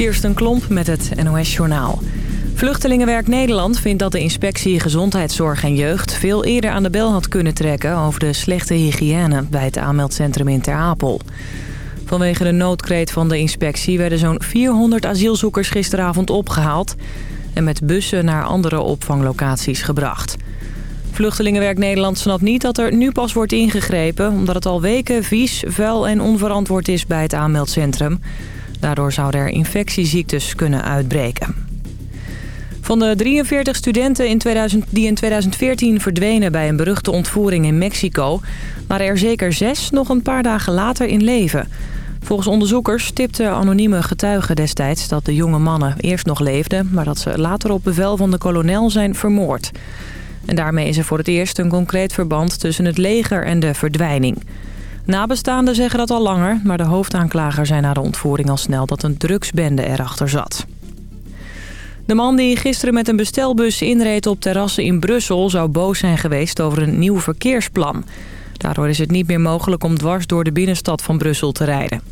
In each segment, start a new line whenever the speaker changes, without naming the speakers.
Kirsten Klomp met het NOS-journaal. Vluchtelingenwerk Nederland vindt dat de inspectie Gezondheidszorg en Jeugd... veel eerder aan de bel had kunnen trekken over de slechte hygiëne... bij het aanmeldcentrum in Ter Apel. Vanwege de noodkreet van de inspectie werden zo'n 400 asielzoekers gisteravond opgehaald... en met bussen naar andere opvanglocaties gebracht. Vluchtelingenwerk Nederland snapt niet dat er nu pas wordt ingegrepen... omdat het al weken vies, vuil en onverantwoord is bij het aanmeldcentrum. Daardoor zouden er infectieziektes kunnen uitbreken. Van de 43 studenten in 2000, die in 2014 verdwenen bij een beruchte ontvoering in Mexico... waren er zeker zes nog een paar dagen later in leven... Volgens onderzoekers tipten anonieme getuigen destijds dat de jonge mannen eerst nog leefden... maar dat ze later op bevel van de kolonel zijn vermoord. En daarmee is er voor het eerst een concreet verband tussen het leger en de verdwijning. Nabestaanden zeggen dat al langer, maar de hoofdaanklager zei na de ontvoering al snel dat een drugsbende erachter zat. De man die gisteren met een bestelbus inreed op terrassen in Brussel zou boos zijn geweest over een nieuw verkeersplan. Daardoor is het niet meer mogelijk om dwars door de binnenstad van Brussel te rijden.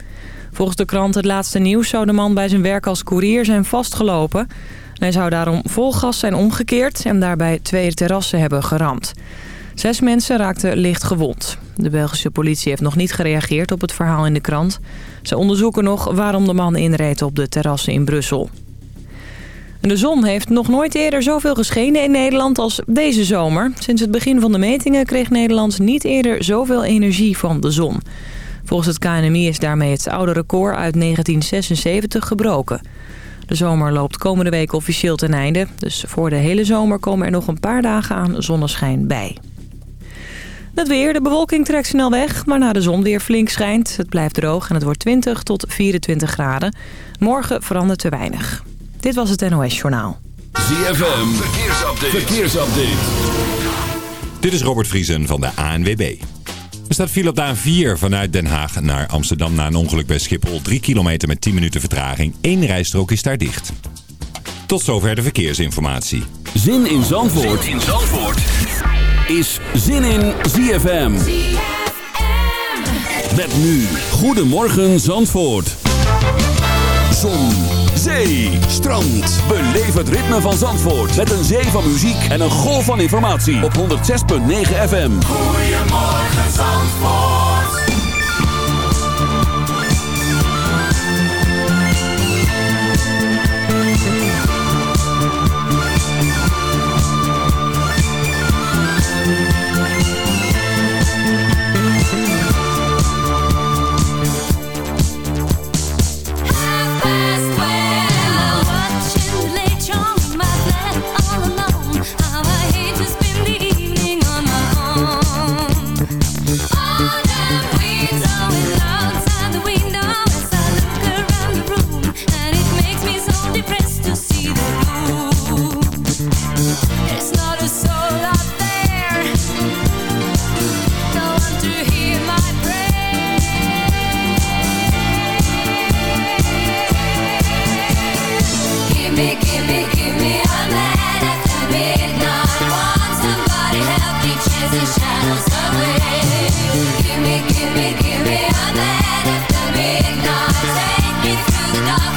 Volgens de krant Het Laatste Nieuws zou de man bij zijn werk als koerier zijn vastgelopen. Hij zou daarom vol gas zijn omgekeerd en daarbij twee terrassen hebben geramd. Zes mensen raakten licht gewond. De Belgische politie heeft nog niet gereageerd op het verhaal in de krant. Ze onderzoeken nog waarom de man inreed op de terrassen in Brussel. De zon heeft nog nooit eerder zoveel geschenen in Nederland als deze zomer. Sinds het begin van de metingen kreeg Nederland niet eerder zoveel energie van de zon. Volgens het KNMI is daarmee het oude record uit 1976 gebroken. De zomer loopt komende week officieel ten einde. Dus voor de hele zomer komen er nog een paar dagen aan zonneschijn bij. Het weer, de bewolking trekt snel weg, maar na de zon weer flink schijnt. Het blijft droog en het wordt 20 tot 24 graden. Morgen verandert te weinig. Dit was het NOS Journaal.
ZFM, verkeersupdate. verkeersupdate.
Dit is Robert Vriesen van de ANWB. Er staat file op de A4 vanuit Den Haag naar Amsterdam na een ongeluk bij Schiphol. 3 kilometer met 10 minuten vertraging. Eén rijstrook is daar dicht. Tot zover de verkeersinformatie.
Zin in Zandvoort, zin in Zandvoort. Is Zin in ZFM. ZFM. Met nu. Goedemorgen Zandvoort. Zon Zee, strand. Beleef het ritme van Zandvoort. Met een zee van muziek en een golf van informatie. Op 106.9 FM.
Goedemorgen Zandvoort.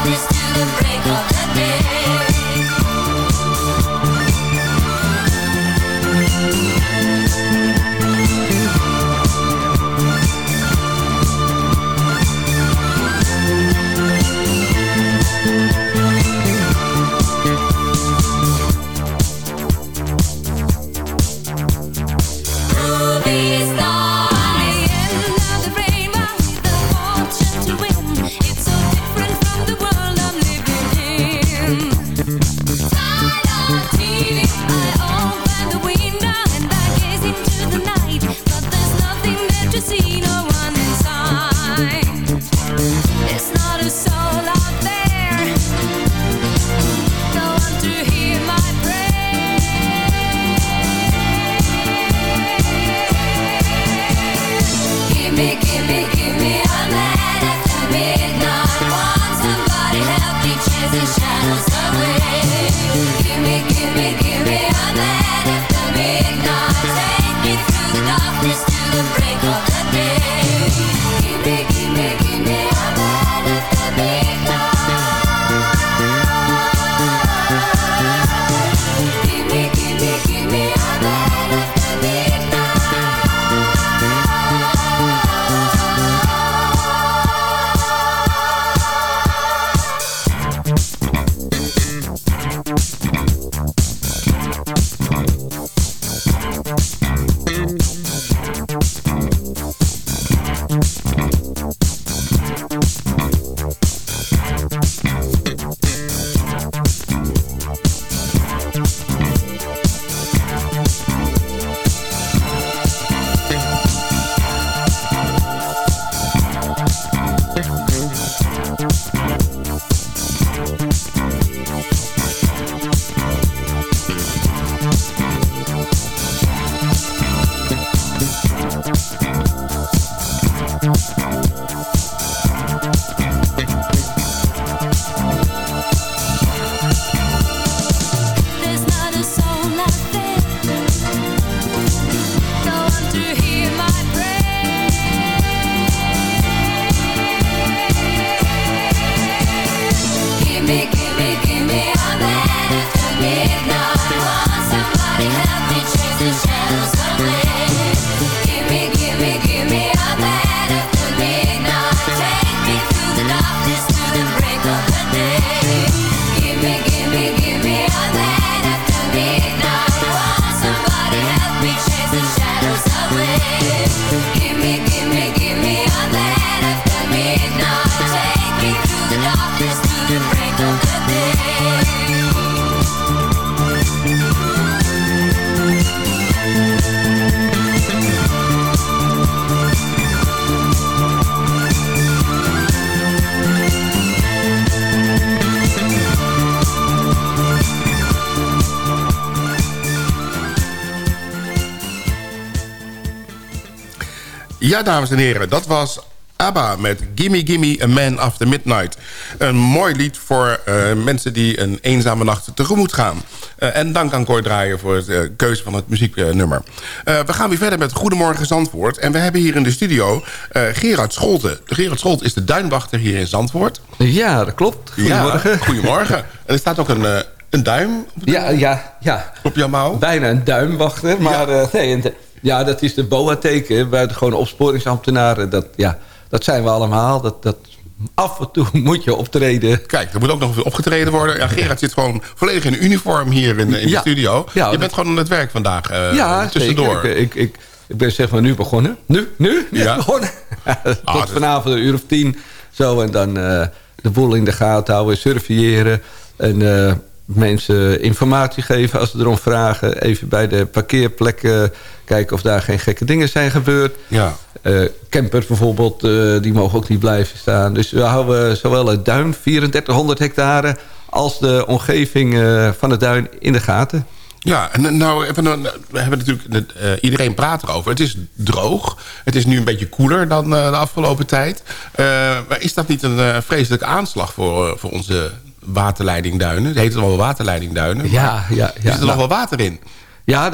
This Ja, dames en heren, dat was ABBA met Gimme Gimme A Man After Midnight. Een mooi lied voor uh, mensen die een eenzame nacht tegemoet gaan. Uh, en dank aan Cor Draaier voor de uh, keuze van het muzieknummer. we gaan weer verder met Goedemorgen Zandvoort. En we hebben hier in de studio Gerard Scholte. Gerard Scholte is de duinwachter hier in Zandvoort.
Ja, dat klopt. Goedemorgen.
Ja, goedemorgen. en er staat ook een... een duim op,
ja, ja, ja.
op jouw mouw?
Bijna een duimwachter. Maar ja, nee, ja dat is de BOA-teken. Buitengewoon opsporingsambtenaren. Dat, ja, dat zijn we allemaal. Dat, dat, af en toe moet je optreden.
Kijk, er moet ook nog opgetreden worden. Ja, Gerard zit gewoon volledig in uniform hier in, in de studio. Ja, je bent gewoon aan het werk vandaag uh, ja, tussendoor.
Ik, ik, ik, ik, ben zeg maar nu begonnen. Nu? Nu? Nu ja. begonnen? Tot ah, vanavond een uur of tien. Zo, en dan uh, de boel in de gaten houden, surveilleren. En uh, mensen informatie geven als ze erom vragen. Even bij de parkeerplekken kijken of daar geen gekke dingen zijn gebeurd. Ja. Uh, campers bijvoorbeeld, uh, die mogen ook niet blijven staan. Dus we houden zowel het duin, 3400 hectare... als de omgeving uh, van het duin in de gaten.
Ja, en nou, even, we hebben natuurlijk, iedereen praat erover. Het is droog. Het is nu een beetje koeler dan de afgelopen tijd. maar is dat niet een vreselijke aanslag voor, voor onze waterleidingduinen? Het heet het wel waterleidingduinen.
Ja, ja, ja.
Is er nog wel water in?
Ja,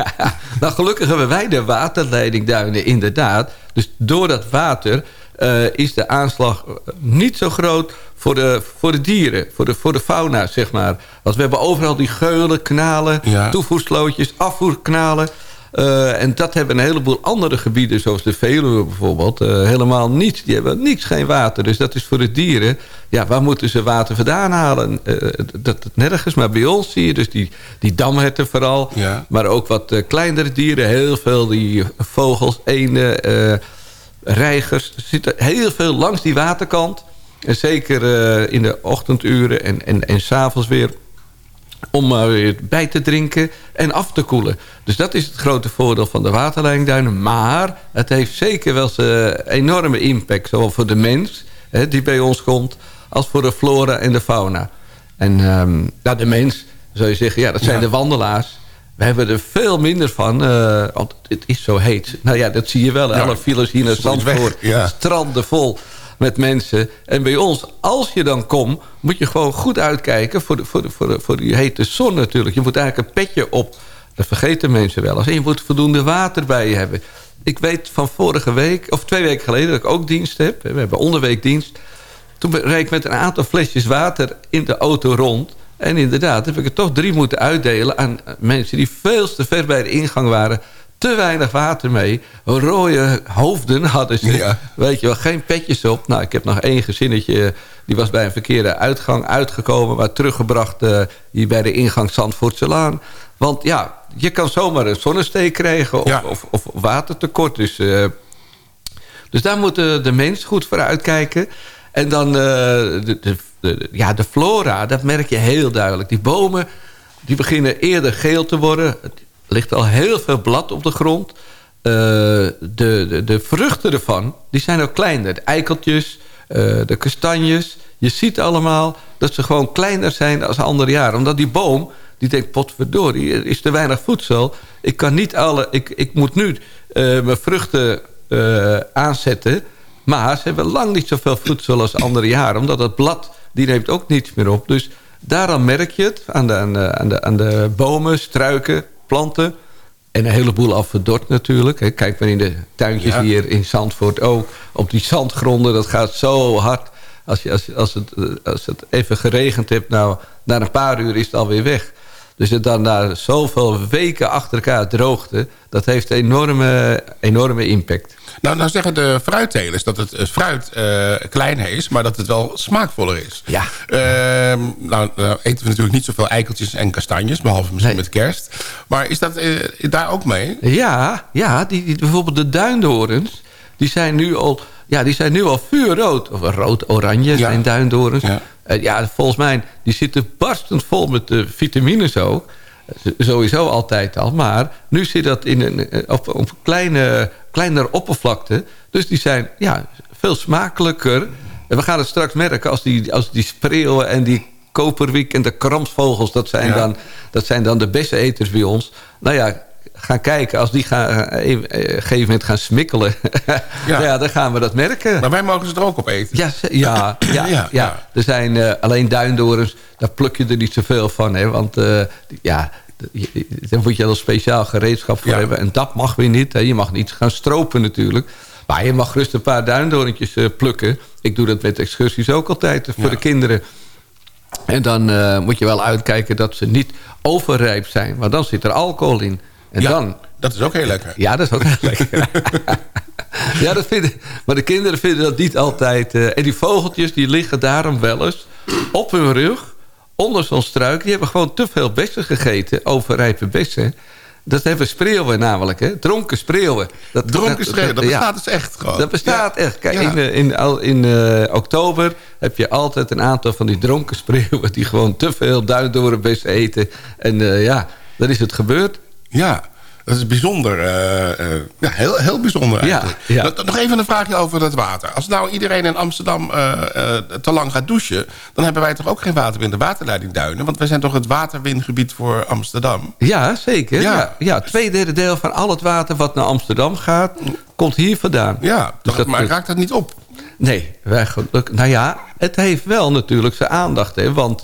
nou, gelukkig hebben wij de waterleidingduinen inderdaad. Dus door dat water uh, is de aanslag niet zo groot voor de, voor de dieren, voor de, voor de fauna, zeg maar. Want we hebben overal die geulen, kanalen, ja. toevoerslootjes, afvoerkanalen... Uh, en dat hebben een heleboel andere gebieden, zoals de Veluwe bijvoorbeeld, uh, helemaal niets. Die hebben niets, geen water. Dus dat is voor de dieren. Ja, waar moeten ze water vandaan halen? Uh, dat, nergens, maar bij ons zie je dus die, die damherten vooral. Ja. Maar ook wat kleinere dieren, heel veel die vogels, eenden, reigers. Er zitten heel veel langs die waterkant. En zeker in de ochtenduren en, en, en s'avonds weer om maar weer bij te drinken en af te koelen. Dus dat is het grote voordeel van de waterleidingduinen. Maar het heeft zeker wel zijn enorme impact... zowel voor de mens hè, die bij ons komt... als voor de flora en de fauna. En um, nou, de mens, zou je zeggen, ja, dat zijn de wandelaars... We hebben er veel minder van, uh, want het is zo heet. Nou ja, dat zie je wel. Alle files hier naar Zandvoort, ja. stranden vol met mensen. En bij ons, als je dan komt, moet je gewoon goed uitkijken... voor, de, voor, de, voor, de, voor die hete zon natuurlijk. Je moet eigenlijk een petje op. Dat vergeten mensen wel. En je moet voldoende water bij je hebben. Ik weet van vorige week, of twee weken geleden... dat ik ook dienst heb. We hebben onderweekdienst. Toen reed ik met een aantal flesjes water in de auto rond... En inderdaad heb ik er toch drie moeten uitdelen aan mensen die veel te ver bij de ingang waren te weinig water mee. Rode hoofden hadden ze. Weet je wel, geen petjes op. Nou, ik heb nog één gezinnetje... die was bij een verkeerde uitgang uitgekomen... maar teruggebracht uh, hier bij de ingang Zandvoortselaan. Want ja, je kan zomaar een zonnesteek krijgen... of, of, of watertekort. Dus, uh, dus daar moet de, de mens goed voor uitkijken. En dan uh, de, de, de, ja, de flora, dat merk je heel duidelijk. Die bomen die beginnen eerder geel te worden ligt al heel veel blad op de grond. Uh, de, de, de, vruchten ervan, die zijn ook kleiner. De eikeltjes, uh, de kastanjes. Je ziet allemaal dat ze gewoon kleiner zijn als andere jaren. Omdat die boom, die denkt, potverdorie, er is te weinig voedsel. Ik kan niet alle, ik, ik moet nu uh, mijn vruchten aanzetten. Maar ze hebben lang niet zoveel voedsel als andere jaren. Omdat het blad, die neemt ook niets meer op. Dus daaraan merk je het. Aan de, aan de, aan de bomen, struiken, planten. En een heleboel afverdord natuurlijk. Kijk maar in de tuintjes hier in Zandvoort ook. Op die zandgronden, dat gaat zo hard. Als, je, als, als, het, als het even geregend hebt, nou, na een paar uur is het alweer weg. Dus het dan na zoveel weken achter elkaar droogte... dat heeft enorme, enorme impact.
Nou, nou zeggen de fruittelers dat het fruit uh, kleiner is... maar dat het wel smaakvoller is.
Ja.
Uh, nou, nou, eten we natuurlijk niet zoveel eikeltjes en kastanjes... behalve misschien met kerst. Maar is dat uh, daar ook mee?
Ja, ja die, die, bijvoorbeeld de duindorens... die zijn nu al, ja, die zijn nu al vuurrood. Of rood-oranje zijn duindorens. Ja. Uh, ja, volgens mij, die zitten barstend vol met de vitamines ook sowieso altijd al. Maar nu zit dat in een, op, op een kleine kleinere oppervlakte. Dus die zijn ja, veel smakelijker. En we gaan het straks merken als die, als die spreeuwen en die koperwiek en de kramsvogels... dat zijn, dan, dat zijn dan de beste eters bij ons. Nou ja, gaan kijken. Als die gaan, uh, een gegeven moment gaan smikkelen... ja. ja. dan gaan we dat merken.
Maar wij mogen ze er ook op eten.
Ja, ja, ja, ja, ja. Er zijn uh, alleen duindorens, daar pluk je er niet zoveel van. Hè, want ja, daar moet je een speciaal gereedschap voor hebben. En dat mag weer niet. Hè. Je mag niet gaan stropen natuurlijk. Maar je mag rustig een paar duindorentjes plukken. Ik doe dat met excursies ook altijd voor de kinderen. En dan moet je wel uitkijken dat ze niet overrijp zijn. Want dan zit er alcohol in. En
ja,
dan,
dat is ook heel lekker.
Ja, dat is ook heel lekker. ja, dat vinden, maar de kinderen vinden dat niet altijd. Uh, en die vogeltjes die liggen daarom wel eens op hun rug. Onder zo'n struik. Die hebben gewoon te veel bessen gegeten. Overrijpe bessen. Dat hebben spreeuwen namelijk, hè? Dronken spreeuwen.
Dat, Dronken spreeuwen, dat bestaat dus echt gewoon.
Dat bestaat echt. Kijk, in, eh, in, in uh, oktober heb je altijd een aantal van die dronken spreeuwen... die gewoon te veel duindorenbessen eten. En uh, ja, dan is het gebeurd.
Ja, dat is bijzonder. Uh, uh, ja, heel, heel bijzonder eigenlijk. Ja, ja. Nog even een vraagje over het water. Als nou iedereen in Amsterdam uh, te lang gaat douchen... dan hebben wij toch ook geen water in de waterleiding Duinen? Want wij zijn toch het waterwingebied voor Amsterdam?
Ja, zeker. Ja. Ja, twee derde deel van al het water wat naar Amsterdam gaat... komt hier vandaan.
Ja, dus dat, maar raakt dat niet op?
Nee, wij, nou ja, het heeft wel natuurlijk zijn aandacht. Hè, want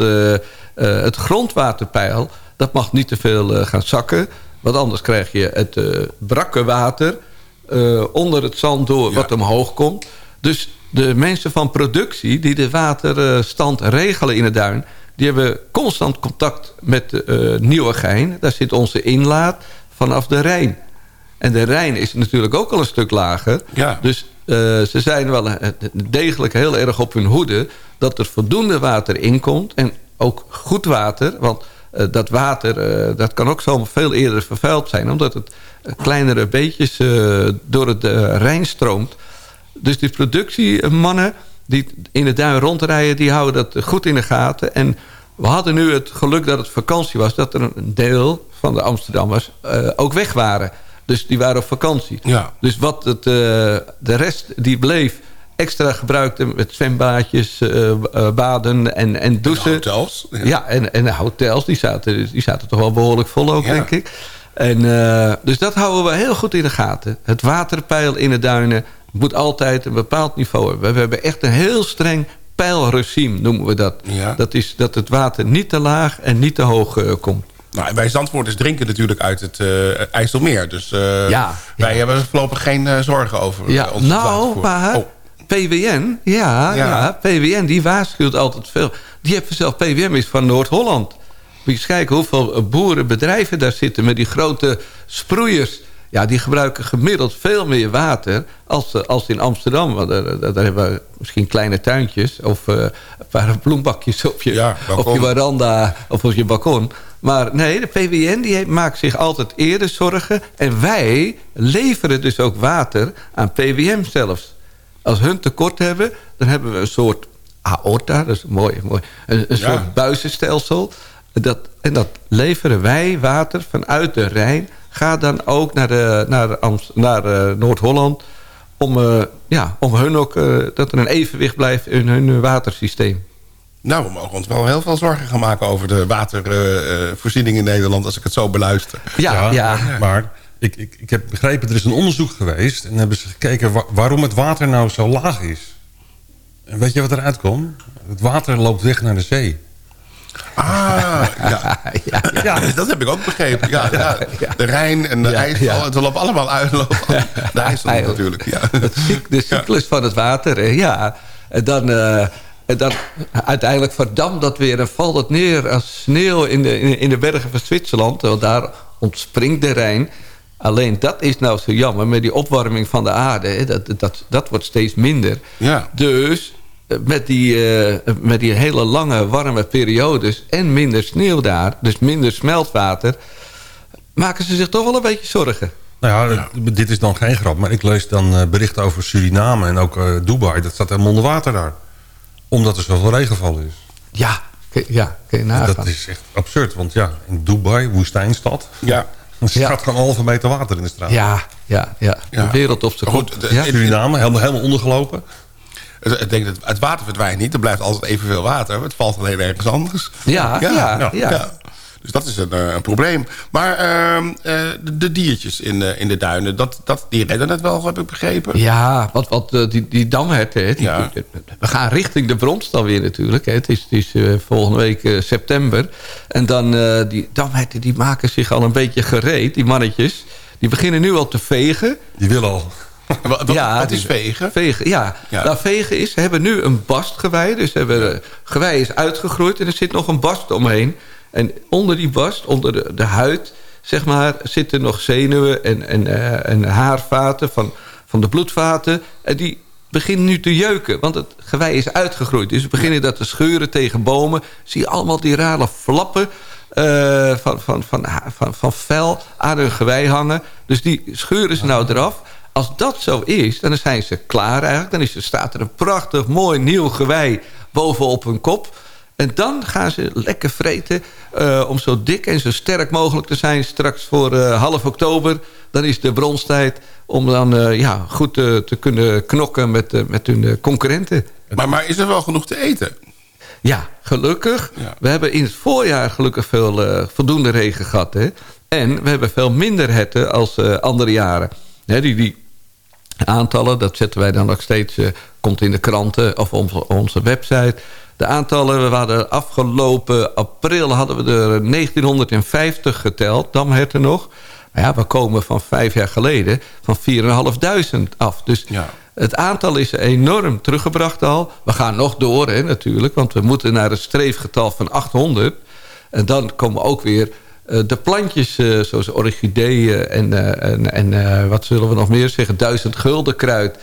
het grondwaterpeil, dat mag niet te veel gaan zakken... Want anders krijg je het uh, brakke water uh, onder het zand door wat omhoog komt. Dus de mensen van productie die de waterstand regelen in het duin... die hebben constant contact met uh, Nieuwegein. Daar zit onze inlaat vanaf de Rijn. En de Rijn is natuurlijk ook al een stuk lager.
Ja.
Dus ze zijn wel degelijk heel erg op hun hoede... dat er voldoende water inkomt en ook goed water... want eh, dat water eh, dat kan ook zo veel eerder vervuild zijn... omdat het eh, kleinere beetjes door het Rijn stroomt. Dus die productiemannen die in de duin rondrijden... die houden dat goed in de gaten. En we hadden nu het geluk dat het vakantie was... dat er een deel van de Amsterdammers ook weg waren... Dus die waren op vakantie.
Ja.
Dus wat het, de rest die bleef extra gebruikte met zwembaadjes, uh, baden en, en douchen.
En hotels.
Ja, en, en hotels, die zaten, die zaten toch wel behoorlijk vol ook, denk ik. En, uh, dus dat houden we heel goed in de gaten. Het waterpeil in de duinen moet altijd een bepaald niveau hebben. We hebben echt een heel streng peilregime, noemen we dat.
Ja.
Dat is dat het water niet te laag en niet te hoog komt.
Nou, wij Zandvoorters drinken natuurlijk uit het IJsselmeer. Dus
ja,
wij hebben voorlopig geen zorgen over
ja,
ons
Nou, maar oh. PWN, ja, ja. PWN, die waarschuwt altijd veel. Die hebben zelf, PWN is van Noord-Holland. Moet je eens kijken hoeveel boerenbedrijven daar zitten... met die grote sproeiers. Ja, die gebruiken gemiddeld veel meer water als, als in Amsterdam. Want daar, daar hebben we misschien kleine tuintjes... of uh, een paar bloembakjes op je,
ja,
op je veranda of op je balkon. Maar nee, de PWN die maakt zich altijd eerder zorgen. En wij leveren dus ook water aan PWM zelfs. Als hun tekort hebben, dan hebben we een soort aorta. Dat is mooi, mooi. Een, een ja. soort buizenstelsel. Dat, en dat leveren wij water vanuit de Rijn. Gaat dan ook naar, de, naar, naar uh, Noord-Holland. Om, uh, ja, om hun ook, uh, dat er een evenwicht blijft in hun watersysteem.
Nou, we mogen ons wel heel veel zorgen gaan maken over de watervoorziening in Nederland... als ik het zo beluister.
Ja, ja.
ja. maar ik, ik, ik heb begrepen, er is een onderzoek geweest... en hebben ze gekeken waarom het water nou zo laag is. En weet je wat eruit komt? Het water loopt weg naar de zee.
Ah, ja. ja, ja. dat heb ik ook begrepen. Ja, ja. De Rijn en de IJssel, het lopen allemaal uit. De IJssel natuurlijk, ja.
De cyclus van het water, ja. En dan... Uh, en dan uiteindelijk verdampt dat weer en valt het neer als sneeuw in de, in de bergen van Zwitserland. Want daar ontspringt de Rijn. Alleen dat is nou zo jammer met die opwarming van de aarde. Dat, dat, dat wordt steeds minder.
Ja.
Dus eh, met die, uh, met die hele lange warme periodes en minder sneeuw daar... dus minder smeltwater... maken ze zich toch wel een beetje zorgen.
Nou ja, dit is dan geen grap. Maar ik lees dan uh, berichten over Suriname en ook uh, Dubai. Dat staat helemaal onder water daar. Omdat er zoveel regenval is.
Ja, ja kun je nagaan.
Dat is echt absurd. Want ja, in Dubai, woestijnstad...
Ja
er staat gewoon een halve meter water in de straat.
Ja, ja, ja.
Ja.
De wereld op zijn
Goed,
kop. Ja.
Suriname, helemaal, helemaal ondergelopen.
Ik denk dat het water verdwijnt niet. Er blijft altijd evenveel water. Het valt alleen ergens anders.
Ja, ja, ja.
ja. Dus dat is een, eh, een probleem. Maar ehm, eh, de, de, diertjes in, uh, in de duinen, dat, dat, die redden het wel, heb ik begrepen.
Ja, wat, wat, die, die damherten, die, ja. we gaan richting de bronst weer natuurlijk. Hè. Het is, het is volgende week september. En dan, die damherten die maken zich al een beetje gereed, die mannetjes. Die beginnen nu al te vegen.
Die willen al.
wat, ja, wat is vegen?
Vegen, ja. ja. Nou, vegen is, ze hebben nu een bastgewei. Dus hebben, gewei is uitgegroeid en er zit nog een bast omheen. En onder die bast, onder de, de huid, zeg maar, zitten nog zenuwen en, en, uh, en haarvaten van, van de bloedvaten. En die beginnen nu te jeuken, want het gewei is uitgegroeid. Dus ze beginnen dat te scheuren tegen bomen. Zie je allemaal die rare flappen uh, van, van, van, van, van vel aan hun gewei hangen. Dus die scheuren ze nou eraf. Als dat zo is, dan zijn ze klaar eigenlijk. Dan is er, staat er een prachtig mooi nieuw gewei bovenop hun kop. En dan gaan ze lekker vreten uh, om zo dik en zo sterk mogelijk te zijn. Straks voor uh, half oktober, dan is de bronstijd... om dan uh, ja, goed te kunnen knokken met, met hun concurrenten.
Maar, maar is er wel genoeg te eten?
Ja, gelukkig. Ja. We hebben in het voorjaar gelukkig veel voldoende regen gehad. Hè? En we hebben veel minder herten als andere jaren. Hè, die, die aantallen, dat zetten wij dan nog steeds... komt in de kranten of op onze website... De aantallen, we hadden afgelopen april hadden we er 1950 geteld, damherten nog. Maar ja, we komen van vijf jaar geleden van 4.500 af. Dus ja. het aantal is enorm teruggebracht al. We gaan nog door hè, natuurlijk, want we moeten naar het streefgetal van 800. En dan komen ook weer uh, de plantjes uh, zoals orchideeën en, uh, en, en wat zullen we nog meer zeggen, duizend guldenkruid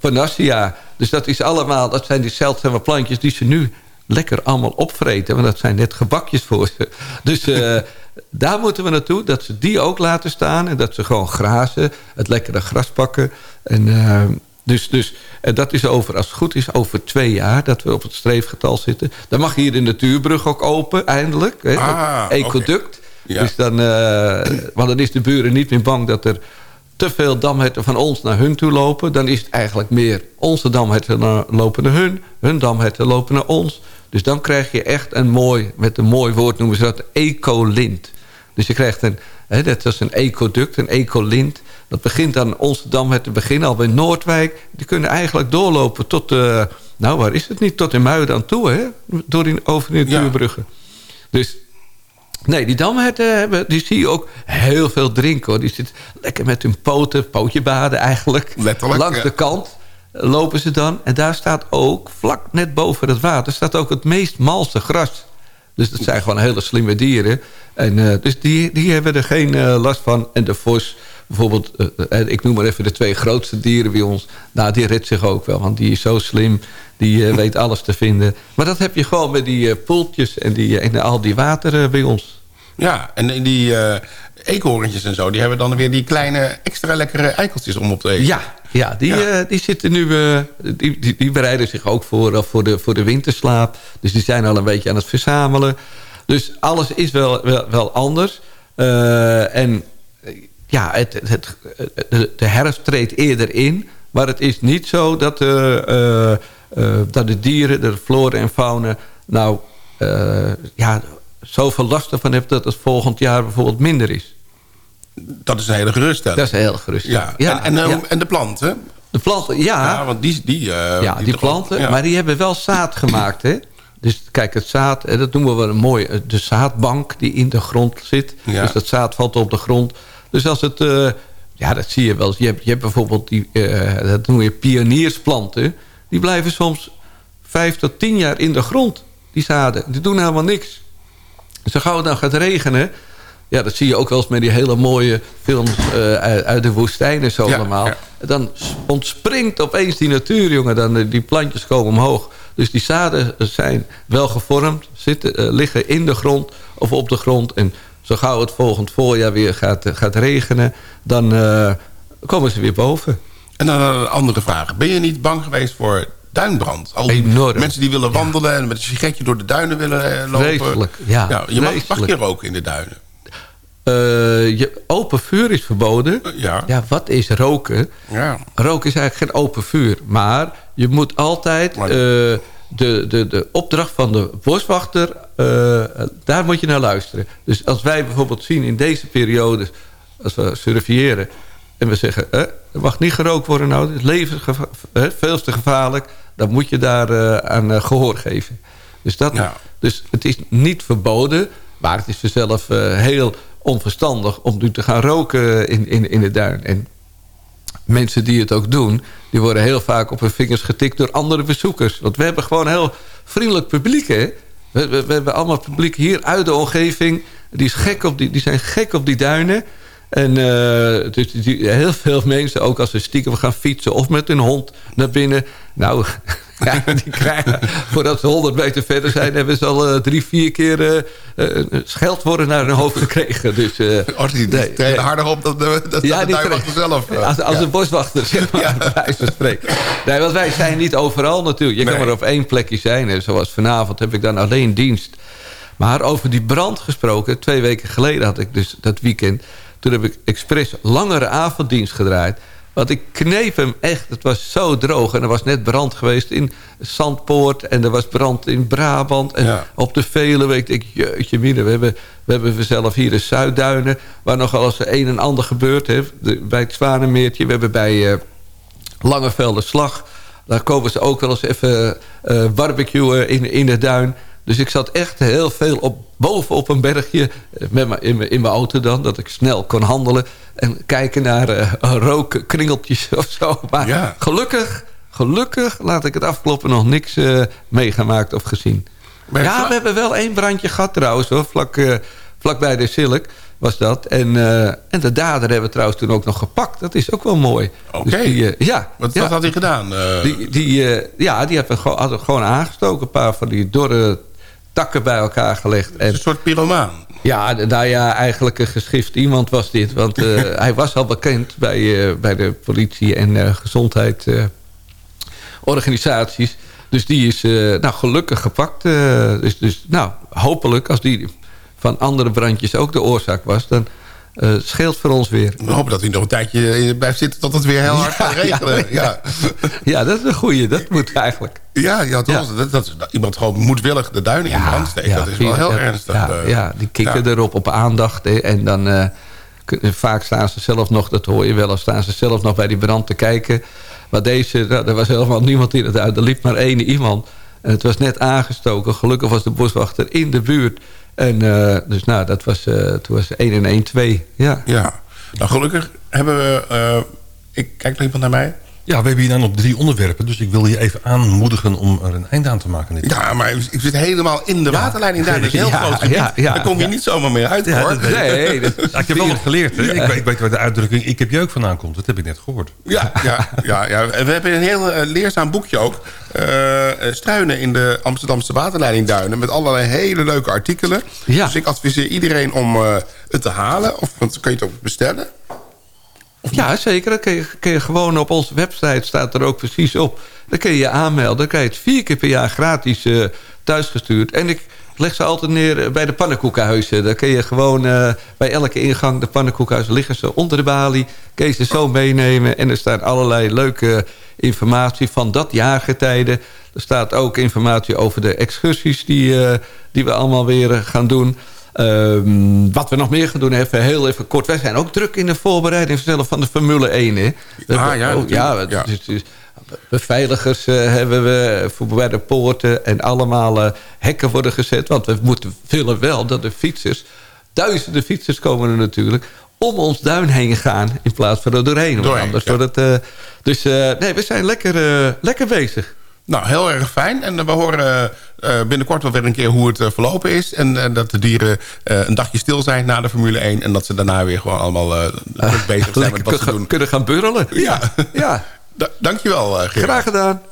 panacea. Dus dat is allemaal, dat zijn die zeldzame plantjes die ze nu lekker allemaal opvreten. Want dat zijn net gebakjes voor ze. Dus uh, daar moeten we naartoe. Dat ze die ook laten staan. En dat ze gewoon grazen. Het lekkere gras pakken. En, uh, dus, dus en dat is over, als het goed is, over twee jaar... dat we op het streefgetal zitten. Dan mag hier de natuurbrug ook open, eindelijk. Hè, ah, ecoduct. Okay. Ja. Dus dan, uh, want dan is de buren niet meer bang dat er te veel damherten van ons naar hun toe lopen... dan is het eigenlijk meer onze damherten lopen naar hun... hun damherten lopen naar ons. Dus dan krijg je echt een mooi, met een mooi woord noemen ze dat, ecolint. Dus je krijgt een, hè, dat is een ecoduct, een ecolint. Dat begint aan onze damherten, beginnen al bij Noordwijk. Die kunnen eigenlijk doorlopen tot, uh, nou waar is het niet, tot in Muiden aan toe, hè? Door in, over in de Natuurbruggen. Dus Nee, die damherten hebben, die zie je ook heel veel drinken. Hoor. Die zitten lekker met hun poten, pootje baden eigenlijk.
Letterlijk,
Langs de kant lopen ze dan. En daar staat ook, vlak net boven het water... staat ook het meest malse gras. Dus dat zijn gewoon hele slimme dieren. En, uh, dus die, die hebben er geen uh, last van. En de vos, bijvoorbeeld... Uh, ik noem maar even de twee grootste dieren bij ons. Nou, die redt zich ook wel. Want die is zo slim. Die weet alles te vinden. Maar dat heb je gewoon met die poeltjes en, die, en al die water bij ons.
Ja, en die eekhoorntjes en zo... die hebben dan weer die kleine extra lekkere eikeltjes om op te eten.
Ja, ja, die, ja. Uh, die, zitten nu, uh, die, die, die, bereiden zich ook voor, uh, voor, de, voor de winterslaap. Dus die zijn al een beetje aan het verzamelen. Dus alles is wel, wel, wel anders. en ja, het, het, de herfst treedt eerder in. Maar het is niet zo dat, dat de dieren, de flora en fauna... nou ja, zoveel last ervan hebben dat het volgend jaar bijvoorbeeld minder is.
Dat is een hele geruststelling.
Dat is hele geruststelling. Ja.
ja. En, en, ja. en de planten?
De planten, ja.
Ja, want die... die uh,
ja, die, die planten, ja. maar die hebben wel zaad gemaakt, hè. Dus kijk, het zaad, dat noemen we een mooi... de zaadbank die in de grond zit. Ja. Dus dat zaad valt op de grond. Dus als het... Uh, ja, dat zie je wel. Je hebt, je hebt bijvoorbeeld die... Uh, dat noem je pioniersplanten. Die blijven soms vijf tot tien jaar in de grond. Die zaden. Die doen helemaal niks. Zo gauw het dan gaat regenen... Ja, dat zie je ook wel eens met die hele mooie films uh, uit, uit, de woestijn en zo ja, allemaal. Ja. Dan ontspringt opeens die natuur, jongen. Dan, uh, die plantjes komen omhoog. Dus die zaden zijn wel gevormd, zitten, uh, liggen in de grond of op de grond. En zo gauw het volgend voorjaar weer gaat, gaat regenen, dan komen ze weer boven.
En dan een andere vraag. Ben je niet bang geweest voor duinbrand. Al
Enorm.
Mensen die willen wandelen en met een sigaretje door de duinen willen lopen.
Vreselijk, ja.
ja je mag, mag je roken in de duinen.
Uh, je, open vuur is verboden.
Ja.
ja, wat is roken?
Ja.
Roken is eigenlijk geen open vuur. Maar je moet altijd... Uh, de, de, de opdracht van de boswachter, daar moet je naar luisteren. Dus als wij bijvoorbeeld zien in deze periode, als we surveilleren... en we zeggen, eh, er mag niet gerookt worden, nou, het is veel te gevaarlijk... dan moet je daar aan gehoor geven. Dus, dat, dus het is niet verboden, maar het is vanzelf heel onverstandig... om nu te gaan roken in, in, in de duin. En mensen die het ook doen... die worden heel vaak op hun vingers getikt door andere bezoekers. Want we hebben gewoon heel vriendelijk publiek, hè? We, we, we hebben allemaal publiek hier uit de omgeving. Die, is gek op die, die zijn gek op die duinen. En uh, dus die, heel veel mensen, ook als ze stiekem gaan fietsen... of met hun hond naar binnen... nou, ja, die krijgen, voordat ze 100 meter verder zijn... hebben ze al uh, drie, vier keer uh, scheldwoorden naar hun hoofd gekregen. Dus, uh,
oh, die, die nee, harder op dan de, dat ja, de tuinwachter zelf.
Als, als ja. een boswachter, zeg maar, ja. van spreken. Nee, want wij zijn niet overal natuurlijk. Je nee. kan maar op één plekje zijn. En zoals vanavond heb ik dan alleen dienst. Maar over die brand gesproken... twee weken geleden had ik dus dat weekend... toen heb ik expres langere avonddienst gedraaid... Want ik kneep hem echt. Het was zo droog. En er was net brand geweest in Zandpoort. En er was brand in Brabant. En op de Veluwe. Ik denk, jeetje mine. We hebben, we hebben zelf hier de Zuidduinen. Waar nog alles een en ander gebeurt. Hè. bij het Zwanenmeertje. We hebben bij uh, Langevelde Slag. Daar komen ze ook wel eens even uh, barbecuen in, in de duin. Dus ik zat echt heel veel op, boven op een bergje eh, met me, in, mijn, in mijn auto dan. Dat ik snel kon handelen en kijken naar uh, rookkringeltjes of zo. Maar gelukkig, gelukkig, laat ik het afkloppen, nog niks uh, meegemaakt of gezien. Ja, we hebben wel één brandje gehad trouwens hoor, vlak, uh, vlak bij de Silk was dat. En, uh, en de dader hebben we trouwens toen ook nog gepakt. Dat is ook wel mooi.
Oké. Dus uh, ja, wat, ja. wat, had hij gedaan? Uh...
Die, die, ja, die hebben gewoon, gewoon aangestoken. Een paar van die dorre takken bij elkaar gelegd.
En, een soort pyromaan.
Ja, nou ja, eigenlijk een geschift iemand was dit. Want uh, hij was al bekend bij, uh, bij de politie en uh, gezondheidsorganisaties. dus die is nou, gelukkig gepakt. dus, dus nou, hopelijk als die van andere brandjes ook de oorzaak was... dan uh, scheelt voor ons weer.
We hopen dat hij nog een tijdje blijft zitten... tot het weer heel hard gaat regenen. Ja,
ja. dat is een goeie. Dat moet eigenlijk.
Ja, ja, toch, Dat, dat, iemand gewoon moedwillig de duinen in brand steekt. dat is wel heel ernstig.
Ja,
uh,
ja, die kikken erop op aandacht. En dan... Uh, vaak staan ze zelf nog, dat hoor je wel... of staan ze zelf nog bij die brand te kijken. Maar deze, nou, er was helemaal niemand in het uit. Er liep maar één iemand. En het was net aangestoken. Gelukkig was de boswachter in de buurt... En uh, dus nou, dat was, uh, toen was 1 en 1, 2. Ja.
ja. Nou, gelukkig hebben we... Uh, ik kijk nog iemand naar mij.
Ja, we hebben hier dan op drie onderwerpen. Dus ik wil je even aanmoedigen om er een eind aan te maken.
Ja, maar ik zit helemaal in de waterleiding daar. Dat is heel ja, groot gebied. Ja, ja, Daar kom je niet zomaar meer uit, hoor. Dat,
nee, dat, ik heb wel wat geleerd. Hè? Ik, ik, weet waar de uitdrukking ik heb jeuk vandaan komt. Dat heb ik net gehoord.
Ja, ja, ja, ja. we hebben een heel uh, leerzaam boekje ook. Uh, struinen in de Amsterdamse waterleidingduinen. Met allerlei hele leuke artikelen. Dus ik adviseer iedereen om uh, het te halen. Of want kan je het ook bestellen.
Ja, zeker. Dat kun je, je, gewoon op onze website, staat er ook precies op. Dan kun je je aanmelden. Dan krijg je het vier keer per jaar gratis uh, thuisgestuurd. En ik leg ze altijd neer bij de pannenkoekenhuizen. Dan kun je gewoon uh, bij elke ingang, de pannenkoekhuizen liggen ze onder de balie. Kun je ze zo meenemen. En er staat allerlei leuke informatie van dat jaargetijde. Er staat ook informatie over de excursies die, die we allemaal weer gaan doen. Um, wat we nog meer gaan doen, even heel even kort. Wij zijn ook druk in de voorbereiding van de Formule 1. Hè?
Ah, ja,
oh, ja, ja. Dus, dus, beveiligers uh, hebben we bij de poorten... en allemaal uh, hekken worden gezet. Want we moeten, willen wel dat de fietsers... duizenden fietsers komen er natuurlijk... om ons duin heen gaan in plaats van er doorheen. doorheen anders ja. wordt het, uh, dus nee, we zijn lekker, lekker bezig.
Nou, heel erg fijn. En we horen uh, binnenkort wel weer een keer hoe het uh, verlopen is. En, dat de dieren een dagje stil zijn na de Formule 1. En dat ze daarna weer gewoon allemaal bezig zijn met wat ze doen.
Kunnen gaan burrelen.
Ja. ja. Da dankjewel, Gerard.
Graag gedaan.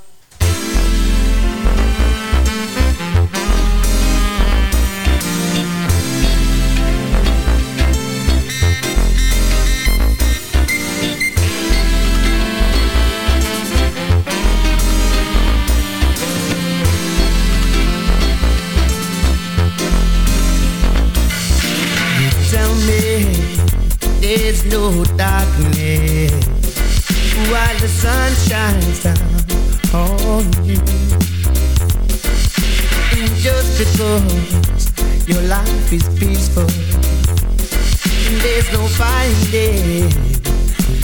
Just because your life is peaceful. And there's no finding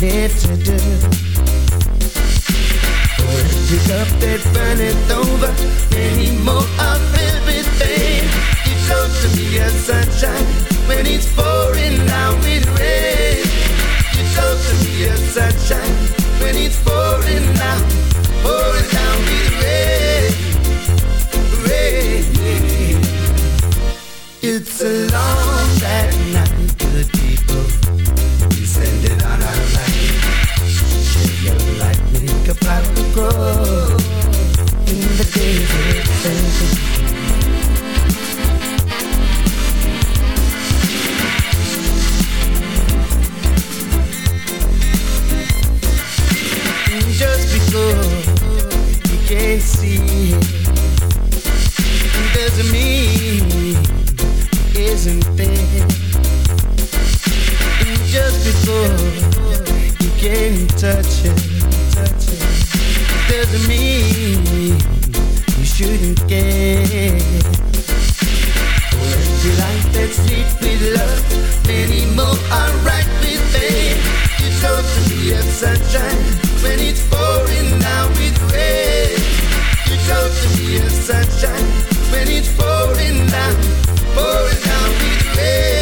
left to do. That burneth over, more of to be a sunshine when it's pouring down with rain. To be a sunshine when it's pouring down, pouring down with rain. Rain. It's a long bad night, good people. Descended on our. Share your light, make a flower grow in the desert. Just see there's a me, isn't there? Just you touch, you shouldn't with love, many more are right with to sunshine when it's pouring now with rain sunshine. When it's pouring down, pouring down with rain,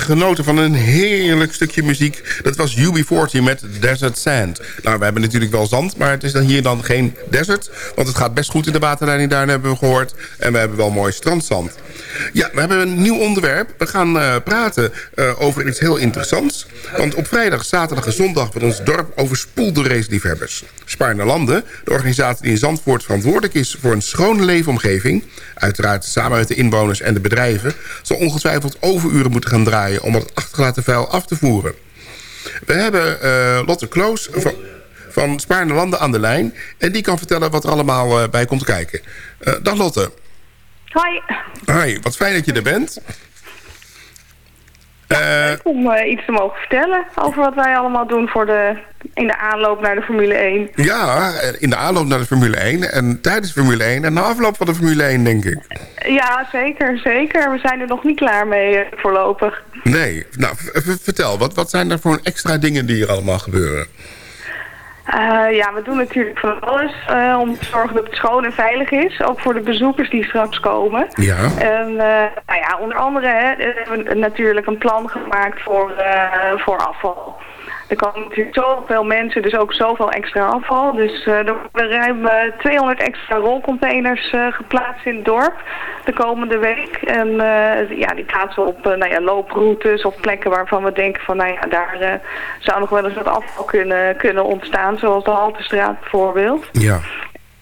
genoten van een heerlijk stukje muziek. Dat was UB40 met Desert Sand. Nou, we hebben natuurlijk wel zand, maar het is dan hier dan geen desert. Want het gaat best goed in de waterleiding daar, hebben we gehoord. En we hebben wel mooi strandzand. Ja, we hebben een nieuw onderwerp. We gaan eh, praten eh, over iets heel interessants. Want op vrijdag, zaterdag en zondag wordt ons dorp overspoeld door raceliefhebbers. Spaar naar Landen, de organisatie die in Zandvoort verantwoordelijk is... voor een schone leefomgeving... uiteraard samen met de inwoners en de bedrijven... zal ongetwijfeld overuren moeten gaan draaien... om het achtergelaten vuil af te voeren. We hebben eh, Lotte Kloos van, van Spaar naar Landen aan de lijn... en die kan vertellen wat er allemaal bij komt kijken. Dag Lotte.
Hoi.
Hi, wat fijn dat je er bent. Eh,
Om eh, iets te mogen vertellen over wat wij allemaal doen voor de, in de aanloop naar de Formule 1.
ja, in de aanloop naar de Formule 1 en tijdens Formule 1 en na afloop van de Formule 1, denk ik.
Ja, zeker, zeker. We zijn er nog niet klaar mee eh, voorlopig.
Nee, nou, vertel, wat, wat zijn er voor extra dingen die hier allemaal gebeuren?
Eh, ja, we doen natuurlijk van alles eh, om te zorgen dat het schoon en veilig is. Ook voor de bezoekers die straks komen.
Ja.
En eh, nou ja, onder andere hè, hebben we natuurlijk een plan gemaakt voor, voor afval. Er komen natuurlijk zoveel mensen, dus ook zoveel extra afval. Dus eh, er worden ruim eh, 200 extra rolcontainers eh, geplaatst in het dorp de komende week. En eh, ja, die plaatsen op eh, nou ja, looproutes of plekken waarvan we denken van nou ja, daar eh, zou nog wel eens wat afval kunnen, kunnen ontstaan. Zoals de Haltestraat bijvoorbeeld.
Ja.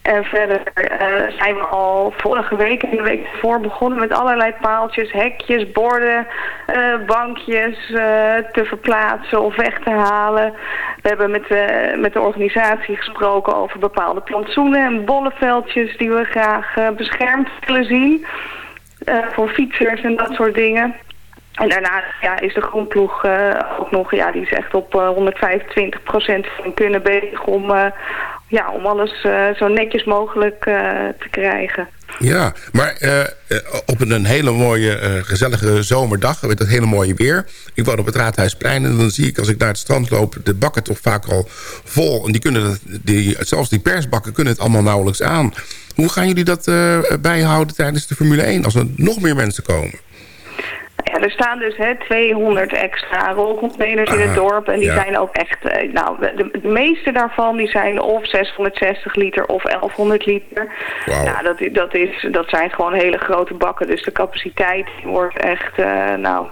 En verder eh, zijn we al vorige week en de week ervoor begonnen met allerlei paaltjes, hekjes, borden, eh, bankjes eh, te verplaatsen of weg te halen. We hebben met de, met de organisatie gesproken over bepaalde plantsoenen en bolleveldjes die we graag beschermd willen zien. voor fietsers en dat soort dingen. En daarna ja, is de groenploeg ook nog, ja, die is echt op uh, 125 procent van kunnen bezig om, ja, om alles zo netjes mogelijk te krijgen.
Ja, maar op een hele mooie, gezellige zomerdag, met dat hele mooie weer. Ik woon op het Raadhuisplein en dan zie ik als ik naar het strand loop... de bakken toch vaak al vol. En die kunnen, die, zelfs die persbakken kunnen het allemaal nauwelijks aan. Hoe gaan jullie dat bijhouden tijdens de Formule 1 als er nog meer mensen komen?
Ja, er staan dus hè, 200 extra rolcontainers in het dorp. En die zijn ook echt, eh, nou, de, de, meeste daarvan die zijn of 660 liter of 1100 liter.
Wow.
Ja, dat, dat, is, dat zijn gewoon hele grote bakken. Dus de capaciteit wordt echt, uh, nou,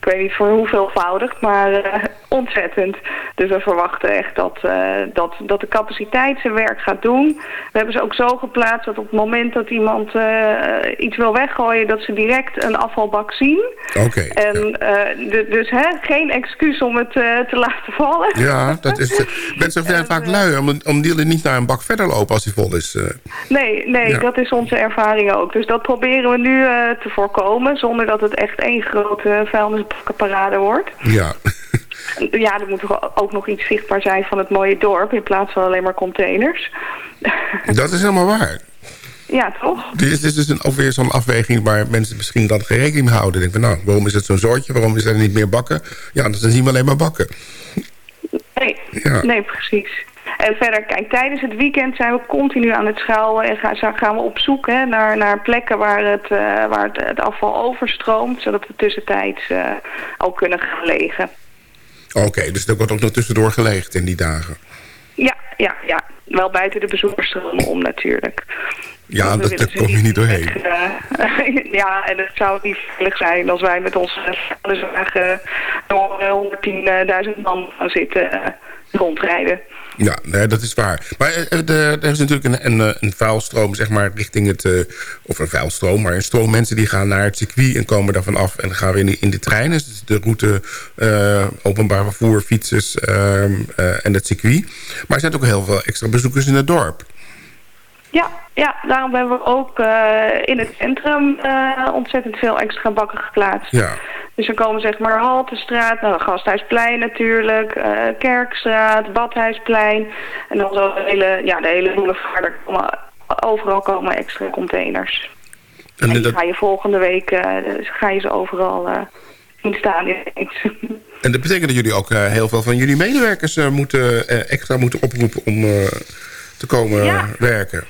ik weet niet voor hoeveelvoudig, maar uh, ontzettend. Dus we verwachten echt dat, uh, dat, dat de capaciteit zijn werk gaat doen. We hebben ze ook zo geplaatst dat op het moment dat iemand uh, iets wil weggooien... dat ze direct een afvalbak zien.
Oké.
en ja. dus hè, geen excuus om het te laten vallen.
Ja, dat is... mensen zijn vaak lui om, om die niet naar een bak verder lopen als die vol is.
Nee, nee ja. dat is onze ervaring ook. Dus dat proberen we nu te voorkomen... zonder dat het echt één grote vuilnis parade wordt.
Ja.
ja, er moet ook nog iets zichtbaar zijn van het mooie dorp... in plaats van alleen maar containers.
Dat is helemaal waar.
Ja, toch?
Dit is, is een, ook weer zo'n afweging waar mensen misschien dan geen rekening mee houden. Denk van, nou, waarom is het zo'n soortje? Waarom is er niet meer bakken? Ja, dan zien we alleen maar bakken.
Nee, ja. nee precies. En verder, kijk, tijdens het weekend zijn we continu aan het schouwen en gaan, gaan we op zoek hè, naar, naar plekken waar, het, uh, waar het, het, afval overstroomt, zodat we tussentijds uh, ook kunnen gaan legen.
Oké, okay, dus er wordt ook nog tussendoor gelegd in die dagen?
Ja, ja, ja. Wel buiten de bezoekersstromen om natuurlijk.
Ja, dat, dat kom je niet doorheen.
Uh, ja, en het zou niet veilig zijn als wij met onze vuilniswagen door 110.000 man gaan zitten rondrijden.
Ja, nee, dat is waar. Maar er is natuurlijk een, een, een vuilstroom, zeg maar, richting het... Of een vuilstroom, maar een stroom mensen die gaan naar het circuit... en komen daarvan af en gaan we in de, in de treinen. Dus de route uh, openbaar vervoer, fietsers uh, en het circuit. Maar er zijn ook heel veel extra bezoekers in het dorp.
Ja, ja, daarom hebben we ook uh, in het centrum uh, ontzettend veel extra bakken geplaatst.
Ja.
Dus er komen zeg maar Haltestraat, nou, Gasthuisplein natuurlijk, uh, Kerkstraat, Badhuisplein. En dan zo de hele, ja, de hele boulevard. Komen, overal komen extra containers. En, en dat... ga je volgende week ga je ze overal zien staan ineens.
En dat betekent dat jullie ook heel veel van jullie medewerkers moeten, extra moeten oproepen om te komen
ja.
werken?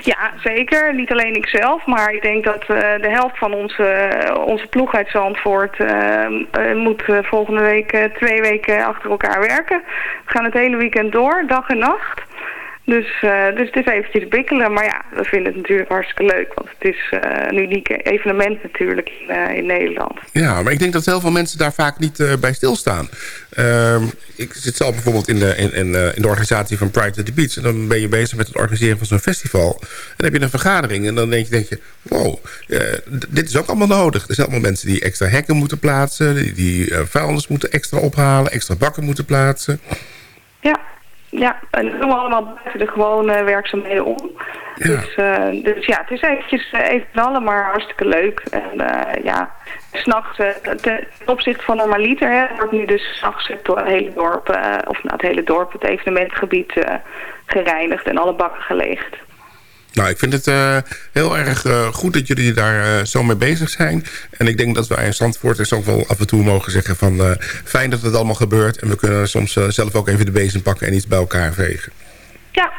Ja, zeker. Niet alleen ikzelf, maar ik denk dat uh, de helft van onze, uh, onze ploeg uit Zandvoort uh, moet volgende week twee weken achter elkaar werken. We gaan het hele weekend door, dag en nacht. Dus, uh, dus het is eventjes bikkelen. Maar ja, we vinden het natuurlijk hartstikke leuk. Want het is uh, een uniek evenement natuurlijk in, uh, in, Nederland.
Ja, maar ik denk dat heel veel mensen daar vaak niet bij stilstaan. Ehm, ik zit zelf bijvoorbeeld in de, in, in, in, de organisatie van Pride at the Beach. En dan ben je bezig met het organiseren van zo'n festival. En dan heb je een vergadering. En dan denk je, denk je wow, dit is ook allemaal nodig. Er zijn allemaal mensen die extra hekken moeten plaatsen. Die, die vuilnis moeten extra ophalen. Extra bakken moeten plaatsen.
Ja, ja, en dat doen we allemaal buiten de gewone werkzaamheden om.
Ja.
Dus, uh, dus ja, het is eventjes uh, even knallen, maar hartstikke leuk. En uh, ja, s'nachts, ten opzichte van normaliter, hè, wordt nu dus s'nachts door het hele dorp, of nou, het hele dorp, het evenementgebied gereinigd en alle bakken geleegd.
Nou, ik vind het uh, heel erg uh, goed dat jullie daar uh, zo mee bezig zijn. En ik denk dat wij in Zandvoort ook wel af en toe mogen zeggen van... fijn dat het allemaal gebeurt. En we kunnen soms zelf ook even de bezem pakken en iets bij elkaar vegen.
Ja,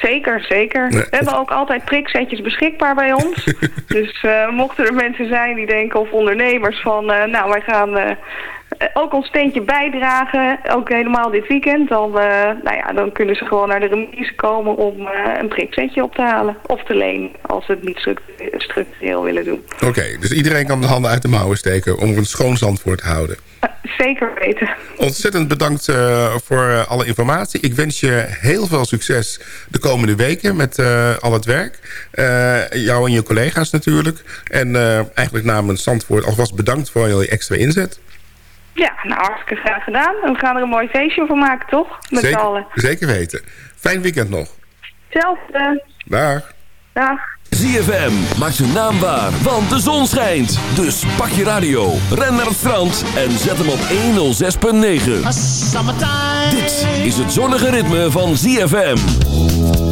zeker, zeker. Nee, we hebben ook altijd prikzetjes beschikbaar bij ons. dus mochten er mensen zijn die denken, of ondernemers van... nou, wij gaan ook ons steentje bijdragen, ook helemaal dit weekend, dan, uh, nou ja, dan kunnen ze gewoon naar de remise komen om uh, een prikzetje op te halen. Of te lenen, als ze het niet structureel willen doen.
Oké, okay, dus iedereen kan de handen uit de mouwen steken om een schoon zandvoort te houden.
Zeker weten.
Ontzettend bedankt voor alle informatie. Ik wens je heel veel succes de komende weken met al het werk. jou en je collega's natuurlijk. En eigenlijk namens Zandvoort alvast bedankt voor jullie extra inzet.
Ja, nou hartstikke graag gedaan. We gaan er een mooi feestje van maken, toch? Met
zeker,
allen.
Zeker weten. Fijn weekend nog.
Hetzelfde.
Dag.
Dag.
ZFM, maak zijn naam waar, want de zon schijnt. Dus pak je radio, ren naar het strand en zet hem op 106.9. Dit is het zonnige ritme van ZFM.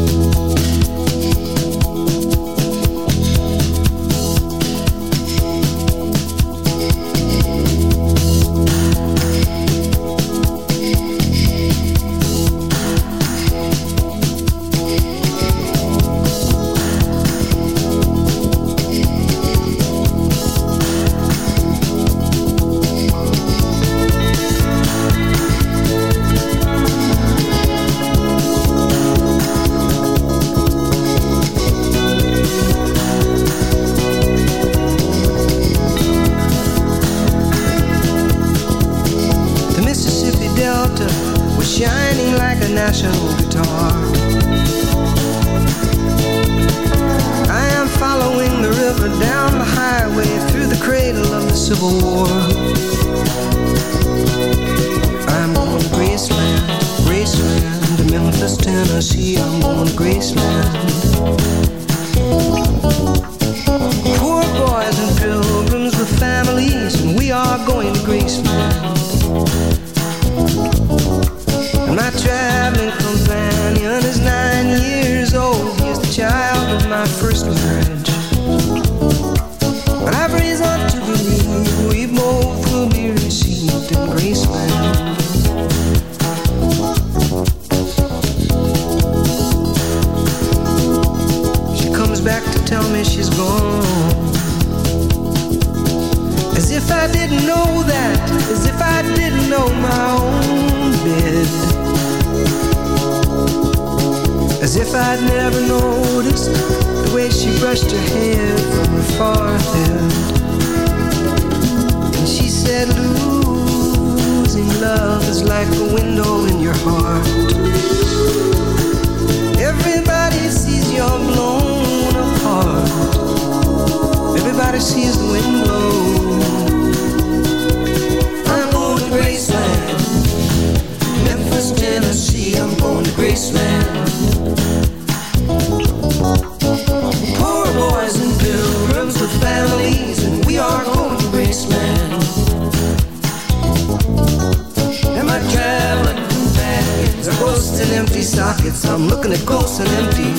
I'm looking at ghosts and
empty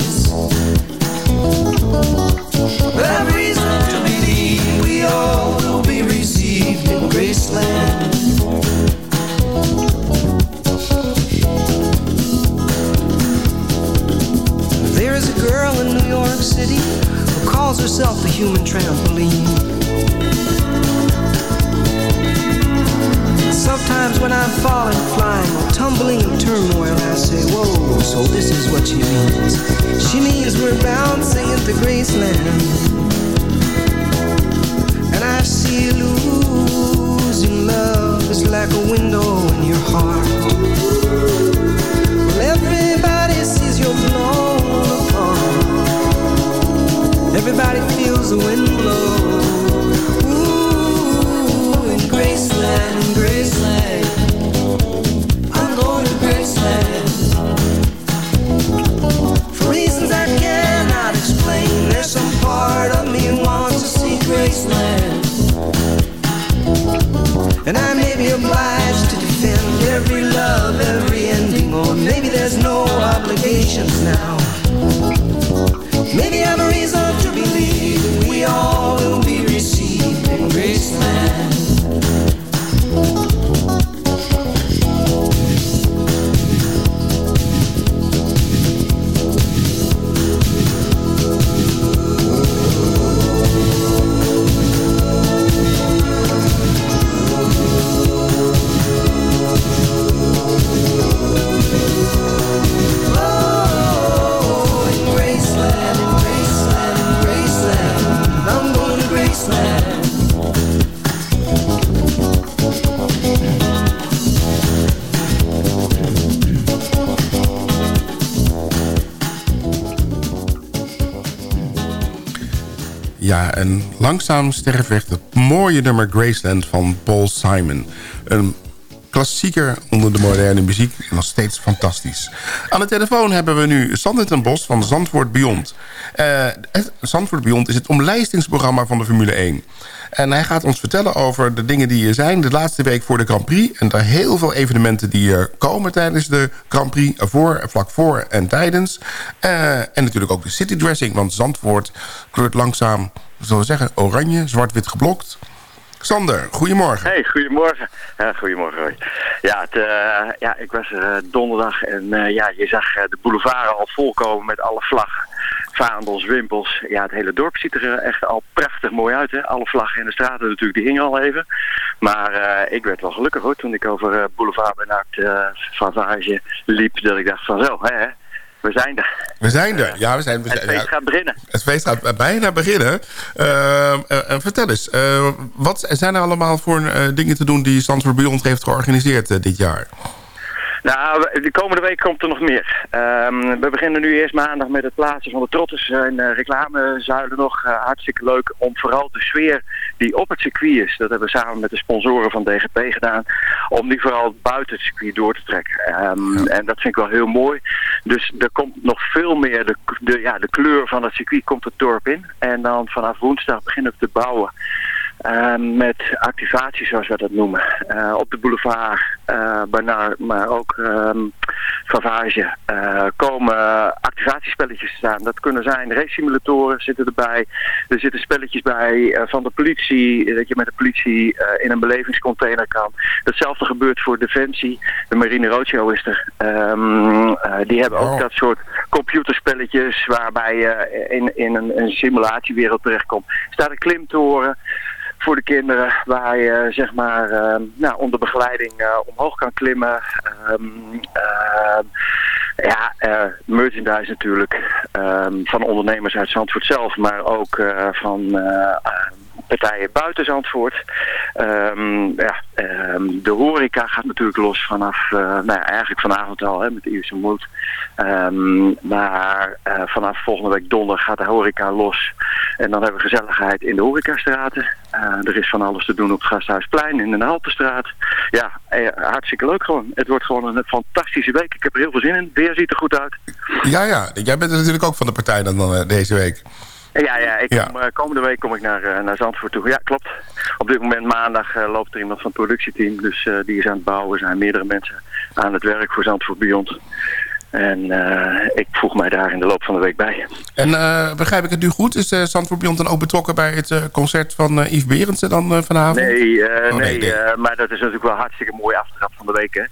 En langzaam sterft weg het mooie nummer Graceland van Paul Simon. Een klassieker onder de moderne muziek. en Nog steeds fantastisch. Aan de telefoon hebben we nu Sander ten Bos van Zandvoort Beyond. Uh, Zandvoort Beyond is het omlijstingsprogramma van de Formule 1. En hij gaat ons vertellen over de dingen die er zijn... de laatste week voor de Grand Prix. En daar heel veel evenementen die er komen tijdens de Grand Prix... voor, vlak voor en tijdens. Eh, en natuurlijk ook de City Dressing, want Zandvoort kleurt langzaam zullen we zeggen, oranje, zwart-wit geblokt. Sander, goedemorgen.
Hey, goedemorgen. Goedemorgen. Ja, het, uh, ja, ik was uh, donderdag en uh, ja, je zag de boulevard al volkomen met alle vlaggen. Vaandels, wimpels. Ja, het hele dorp ziet er echt al prachtig mooi uit. Hè? Alle vlaggen in de straten natuurlijk, die hingen al even. Maar ik werd wel gelukkig hoor, toen ik over boulevard Bernard uh, liep. Dat ik dacht van zo, hè, we zijn er.
We zijn er, ja. We zijn, we
het feest gaat beginnen.
Het feest gaat bijna beginnen. Uh, uh, vertel eens, uh, wat zijn er allemaal voor dingen te doen die Stanford Beyond heeft georganiseerd dit jaar?
Nou, de komende week komt er nog meer. Um, we beginnen nu eerst maandag met het plaatsen van de trotters en uh, reclamezuilen nog. Uh, hartstikke leuk om vooral de sfeer die op het circuit is, dat hebben we samen met de sponsoren van DGP gedaan, om die vooral buiten het circuit door te trekken. Um, En dat vind ik wel heel mooi. Dus er komt nog veel meer, de, de, ja, de kleur van het circuit komt het dorp in. En dan vanaf woensdag beginnen we te bouwen. Uh, met activaties zoals we dat noemen. Uh, op de boulevard, uh, bijna, maar ook um, Favage, komen activatiespelletjes staan. Dat kunnen zijn race-simulatoren zitten erbij. Er zitten spelletjes bij van de politie, dat je met de politie in een belevingscontainer kan. Hetzelfde gebeurt voor Defensie. De Marine Roadshow is er. Um, die hebben ook dat soort computerspelletjes waarbij je in, in een, een simulatiewereld terechtkomt. Er staat een klimtoren voor de kinderen waar je zeg maar uh, nou, onder begeleiding uh, omhoog kan klimmen. Um, uh, ja, uh, merchandise natuurlijk van ondernemers uit Zandvoort zelf, maar ook van partijen buiten Zandvoort. Um, ja, um, de horeca gaat natuurlijk los vanaf, uh, nou ja, eigenlijk vanavond al hè, met Ierse Moed. Um, maar uh, vanaf volgende week donderdag gaat de horeca los. En dan hebben we gezelligheid in de horecastraten. Uh, er is van alles te doen op het Gasthuisplein, in de Haltestraat. Ja, hartstikke leuk gewoon. Het wordt gewoon een fantastische week. Ik heb er heel veel zin in. Het ziet er goed uit.
Ja, ja. Jij bent natuurlijk ook van de partij dan deze week.
Ja, ja, ik ja. Kom, uh, komende week kom ik naar, uh, naar Zandvoort toe. Ja, klopt. Op dit moment maandag uh, loopt er iemand van het productieteam. Dus die is aan het bouwen. Er zijn meerdere mensen aan het werk voor Zandvoort Beyond. En ik voeg mij daar in de loop van de week bij.
En begrijp ik het nu goed? Is Zandvoort Beyond dan ook betrokken bij het concert van Yves Berendsen dan vanavond?
Nee, oh, nee, nee maar dat is natuurlijk wel hartstikke mooi aftrap van de week. Hè?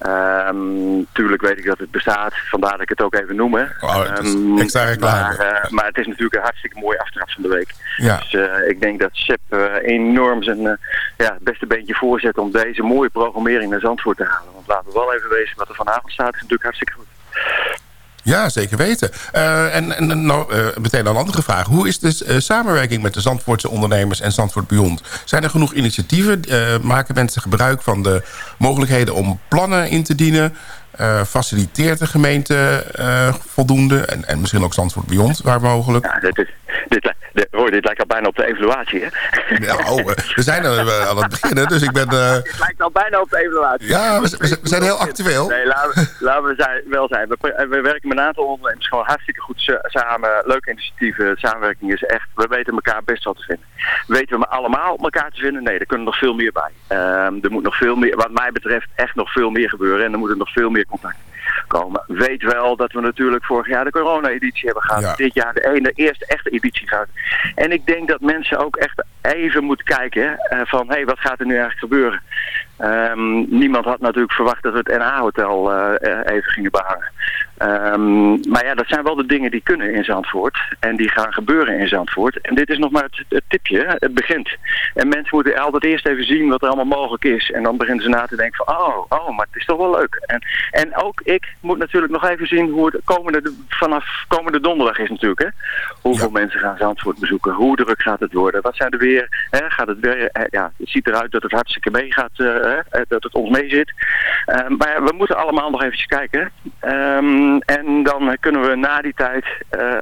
Um, tuurlijk weet ik dat het bestaat, vandaar dat ik het ook even noem. Hè.
Oh, um, extra reclame.
Maar, uh, maar, het is natuurlijk een hartstikke mooie aftrap van de week. Ja. Dus uh, ik denk dat Sepp uh, enorm zijn ja, beste beentje voorzet om deze mooie programmering naar Zandvoort te halen. Want laten we wel even wezen wat er vanavond staat, is natuurlijk hartstikke goed.
Ja, zeker weten. Uh, en nou, uh, meteen een andere vraag. Hoe is de uh, samenwerking met de Zandvoortse ondernemers en Zandvoort Beyond? Zijn er genoeg initiatieven? maken mensen gebruik van de mogelijkheden om plannen in te dienen? Faciliteert de gemeente voldoende? En, en misschien ook Zandvoort Beyond, waar mogelijk?
Ja, dit, is, dit, dit, hoor, dit lijkt al bijna op de evaluatie, hè?
Ja, oh, we zijn er aan het beginnen, dus ik ben... Uh...
Het lijkt al bijna op de evaluatie.
Ja, we, we, we zijn heel actueel.
Nee, laten, laten we zijn, wel zijn. We, we, werken met een aantal ondernemers gewoon hartstikke goed samen. Leuke initiatieven, samenwerking is echt... We weten elkaar best wel te vinden. Weten we allemaal elkaar te vinden? Nee, er kunnen nog veel meer bij. Um, er moet nog veel meer, wat mij betreft, echt nog veel meer gebeuren. En er moet er nog veel meer contact komen. Weet wel dat we natuurlijk vorig jaar de corona-editie hebben gehad. Ja. Dit jaar de ene eerste echte editie gehad. En ik denk dat mensen ook echt even moeten kijken uh, van... hé, hey, wat gaat er nu eigenlijk gebeuren? Um, niemand had natuurlijk verwacht dat we het NH-hotel uh, even gingen behangen. Um, maar ja, dat zijn wel de dingen die kunnen in Zandvoort. En die gaan gebeuren in Zandvoort. En dit is nog maar het, het tipje. Het begint. En mensen moeten altijd eerst even zien wat er allemaal mogelijk is. En dan beginnen ze na te denken van, oh, oh maar het is toch wel leuk. En, en ook ik moet natuurlijk nog even zien hoe het komende, vanaf komende donderdag is natuurlijk. Hè? Hoeveel ja. mensen gaan Zandvoort bezoeken? Hoe druk gaat het worden? Wat zijn er weer? Hè? Gaat het weer? Ja, het ziet eruit dat het hartstikke mee gaat. Uh, hè? Dat het ons mee zit. Uh, maar we moeten allemaal nog eventjes kijken. Um, en dan kunnen we na die tijd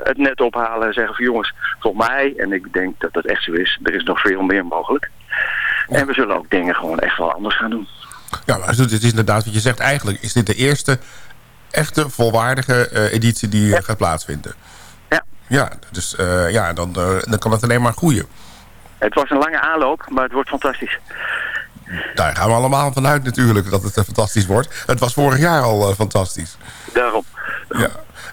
het net ophalen en zeggen van jongens, volgens mij, en ik denk dat dat echt zo is, er is nog veel meer mogelijk. En we zullen ook dingen gewoon echt wel anders gaan doen.
Ja, maar het is inderdaad wat je zegt. Eigenlijk is dit de eerste echte volwaardige editie die gaat plaatsvinden.
Ja.
Ja, dus ja, dan, dan kan het alleen maar groeien.
Het was een lange aanloop, maar het wordt fantastisch.
Daar gaan we allemaal vanuit natuurlijk dat het fantastisch wordt. Het was vorig jaar al fantastisch.
Daarom.
Ja.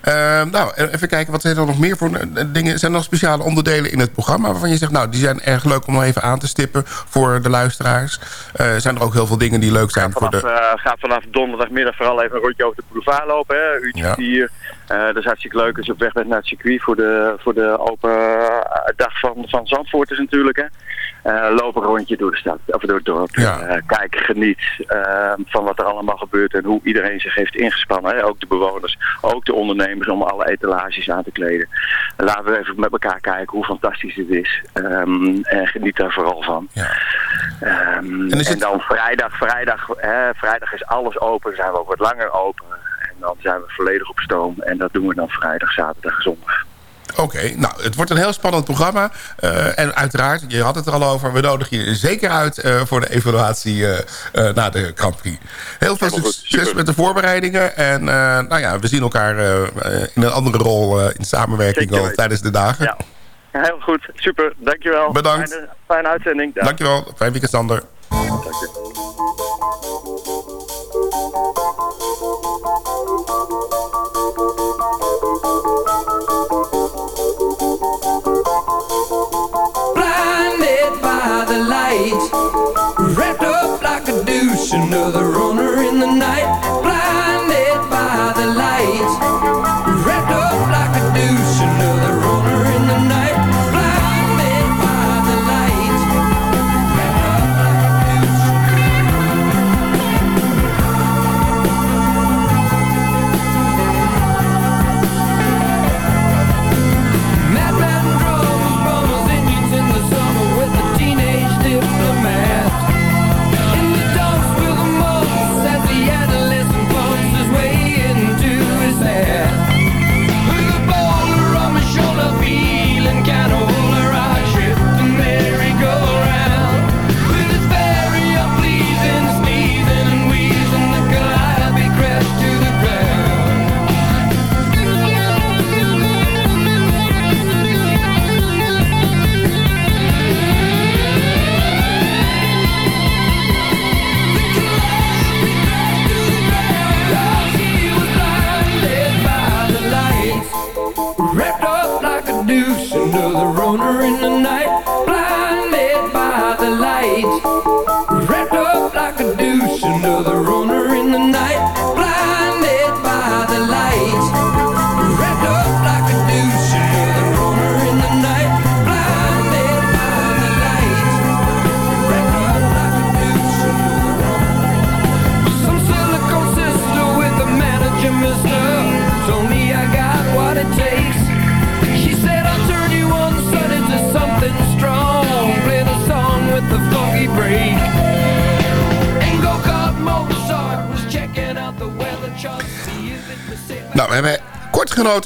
Uh, nou, even kijken, wat zijn er nog meer voor dingen? Zijn er nog speciale onderdelen in het programma waarvan je zegt... nou, die zijn erg leuk om nog even aan te stippen voor de luisteraars? Uh, zijn er ook heel veel dingen die leuk zijn
vanaf,
voor de...
Uh, gaat vanaf donderdagmiddag vooral even een rondje over de boulevard lopen, hè? uurtje ja. vier. dat is hartstikke leuk als je op weg bent naar het circuit voor de, voor de open dag van, van Zandvoort is natuurlijk, hè? Uh, loop een rondje door de stad, of door het dorp.
Ja.
Uh, kijk, geniet uh, van wat er allemaal gebeurt en hoe iedereen zich heeft ingespannen. Hè? Ook de bewoners, ook de ondernemers om alle etalages aan te kleden. Laten we even met elkaar kijken hoe fantastisch dit is. Um, en geniet daar vooral van.
Ja.
Um, en, het... en, dan vrijdag, vrijdag, hè, vrijdag is alles open, zijn we ook wat langer open. En dan zijn we volledig op stoom. En dat doen we dan vrijdag, zaterdag en zondag.
Oké, okay, nou, het wordt een heel spannend programma. Uh, en uiteraard, je had het er al over... we nodigen je zeker uit uh, voor de evaluatie uh, na de Grand Prix. Heel veel succes met de voorbereidingen. En nou ja, we zien elkaar in een andere rol in samenwerking al tijdens de dagen.
Ja. Heel goed, super, dankjewel.
Bedankt.
Fijne, fijne uitzending.
Dag. Dankjewel, fijn weekend Sander.
Dank
another runner in the night.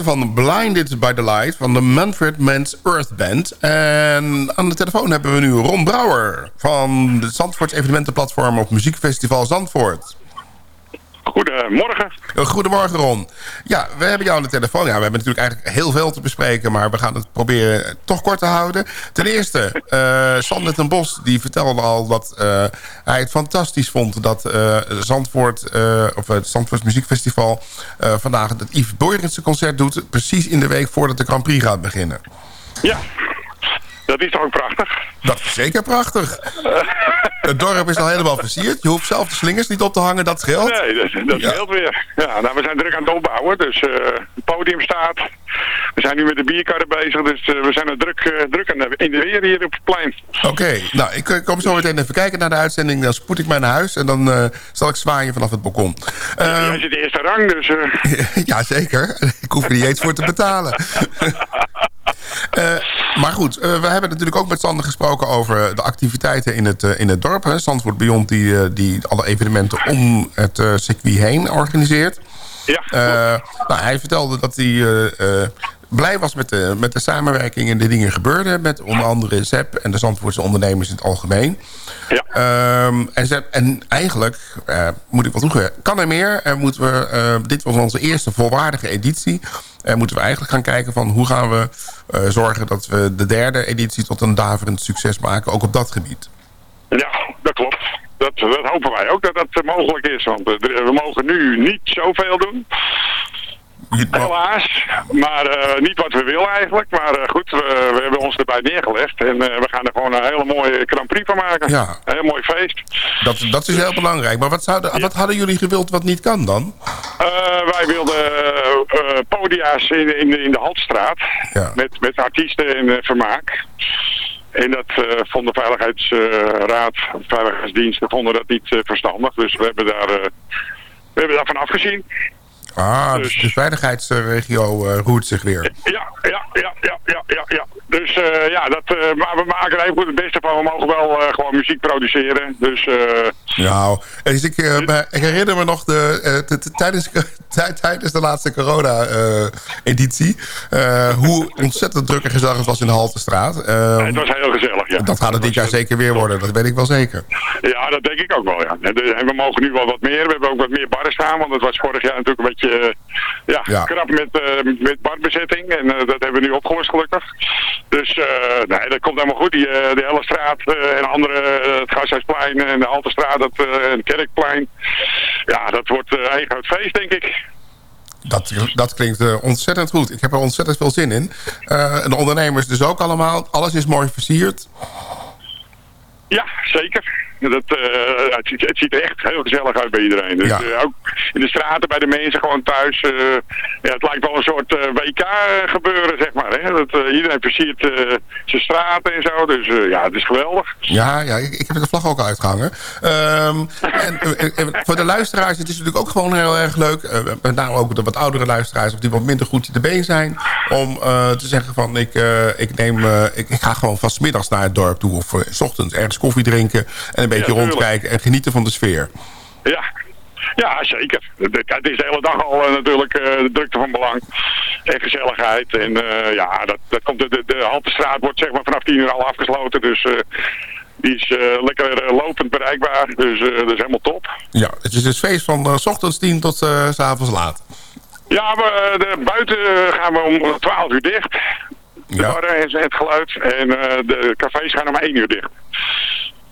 Van Blinded by the Light... van de Manfred Mans Earth Band. En aan de telefoon hebben we nu Ron Brouwer... van de Zandvoorts evenementenplatform op Muziekfestival Zandvoort.
Goedemorgen.
Goedemorgen Ron. Ja, we hebben jou aan de telefoon. Ja, we hebben natuurlijk eigenlijk heel veel te bespreken... maar we gaan het proberen toch kort te houden. Ten eerste, uh, Sander ten Bos die vertelde al dat uh, hij het fantastisch vond... dat uh, Zandvoort, of het Zandvoorts Muziekfestival... vandaag het Yves Boyrentse concert doet... precies in de week voordat de Grand Prix gaat beginnen.
Ja, dat is toch ook prachtig?
Dat is zeker prachtig. Het dorp is al helemaal versierd. Je hoeft zelf de slingers niet op te hangen, dat scheelt.
Nee, dat, dat
Ja.
scheelt weer. Ja, nou, we zijn druk aan het opbouwen, dus eh, het podium staat. We zijn nu met de bierkarren bezig, dus eh, we zijn er druk, eh, druk aan de, in de weer hier op het plein.
Oké, nou, ik kom zo meteen even kijken naar de uitzending. Dan spoed ik mij naar huis en dan zal ik zwaaien vanaf het balkon.
Jij zit in de eerste rang, dus...
ja, zeker. Ik hoef er niet eens voor te betalen. Eh, maar goed, eh, we hebben natuurlijk ook met Sander gesproken over de activiteiten in het, eh, in het dorp. Hè. Zandvoort Beyond die, die alle evenementen om het circuit heen organiseert.
Ja,
nou, hij vertelde dat hij blij was met de, met de samenwerking en de dingen gebeurden. Met onder andere ZEP en de Zandvoortse ondernemers in het algemeen.
Ja.
Ehm, en, ZEP, en eigenlijk, eh, moet ik wel toegeven, kan er meer. En moeten we, eh, dit was onze eerste volwaardige editie. En moeten we eigenlijk gaan kijken van hoe gaan we eh, zorgen... dat we de derde editie tot een daverend succes maken, ook op dat gebied.
Ja, dat klopt. Dat, dat hopen wij ook dat dat mogelijk is. Want we mogen nu niet zoveel doen. Helaas. Maar eh, niet wat we willen eigenlijk. Maar eh, goed, we, we hebben ons erbij neergelegd. En eh, we gaan er gewoon een hele mooie Grand Prix van maken.
Ja.
Een heel mooi feest.
Dat, dat is heel belangrijk. Maar wat, zouden, wat hadden jullie gewild wat niet kan dan?
Wij wilden podia's in, in, de- in de Haltstraat. Met, met artiesten en vermaak. En dat eh vond de Veiligheidsraad, of Veiligheidsdiensten, vonden dat niet verstandig. Dus we hebben daar, we hebben daarvan afgezien.
Ah, dus de veiligheidsregio eh, roert zich weer.
Ja, ja, ja, ja, ja, ja. ja. Dus eh, ja, dat, eh, maar we maken er even goed het beste van. We mogen wel gewoon muziek produceren. Dus eh,
Nou, ik, eh, ik herinner me nog de, eh, t- t- tijdens, tij- tijdens de laatste corona-editie... hoe ontzettend druk en gezellig het was in de Haltestraat.
Het was heel gezellig, ja.
dat gaat het dit jaar zeker weer worden, dat weet ik wel zeker.
ja, dat denk ik ook wel, ja. En de- we mogen nu wel wat meer. We hebben ook wat meer barren staan. Want het was vorig jaar natuurlijk een beetje eh, ja,
Ja.
krap met, eh met barbezetting. En eh, dat hebben we nu opgelost gelukkig. Dus eh, nee, dat komt helemaal goed. Die, eh, de hele straat eh, en andere, eh, het Gasthuisplein en de Haltestraat dat, eh, en Kerkplein. Ja, dat wordt eh eigen groot feest, denk ik.
Dat, dat klinkt eh, ontzettend goed. Ik heb er ontzettend veel zin in. De ondernemers dus ook allemaal. Alles is mooi versierd.
Ja, zeker. Dat, eh, het, ziet, het ziet er echt heel gezellig uit bij iedereen. Dus,
Ja.
eh, ook in de straten, bij de mensen, gewoon thuis. eh, ja, het lijkt wel een soort WK gebeuren, zeg maar. Hè? Dat, iedereen versiert zijn straten en zo. Dus ja, het is geweldig.
Ja, ja ik, ik heb de vlag ook uitgehangen. Ehm, en, voor de luisteraars, het is natuurlijk ook gewoon heel erg leuk. met name ook de wat oudere luisteraars, of die wat minder goed te been zijn. Om te zeggen van, ik, ik, neem, ik, ik ga gewoon vast 's middags naar het dorp toe. Of s ochtends ergens koffie drinken. En beetje rondkijken en genieten van de sfeer.
Ja. Ja, zeker. Het is de hele dag al eh, natuurlijk eh, de drukte van belang. En gezelligheid. En eh, ja, dat, dat komt de, de, de Haltestraat wordt zeg maar vanaf 10 uur al afgesloten. Dus die is lekker lopend bereikbaar. Dus dat is helemaal top.
Ja, het is dus feest van s ochtends 10 tot s avonds laat.
Ja, we, de, buiten gaan we om 12 uur dicht. De
Ja.
barren en het geluid. En de cafés gaan om 1 uur dicht.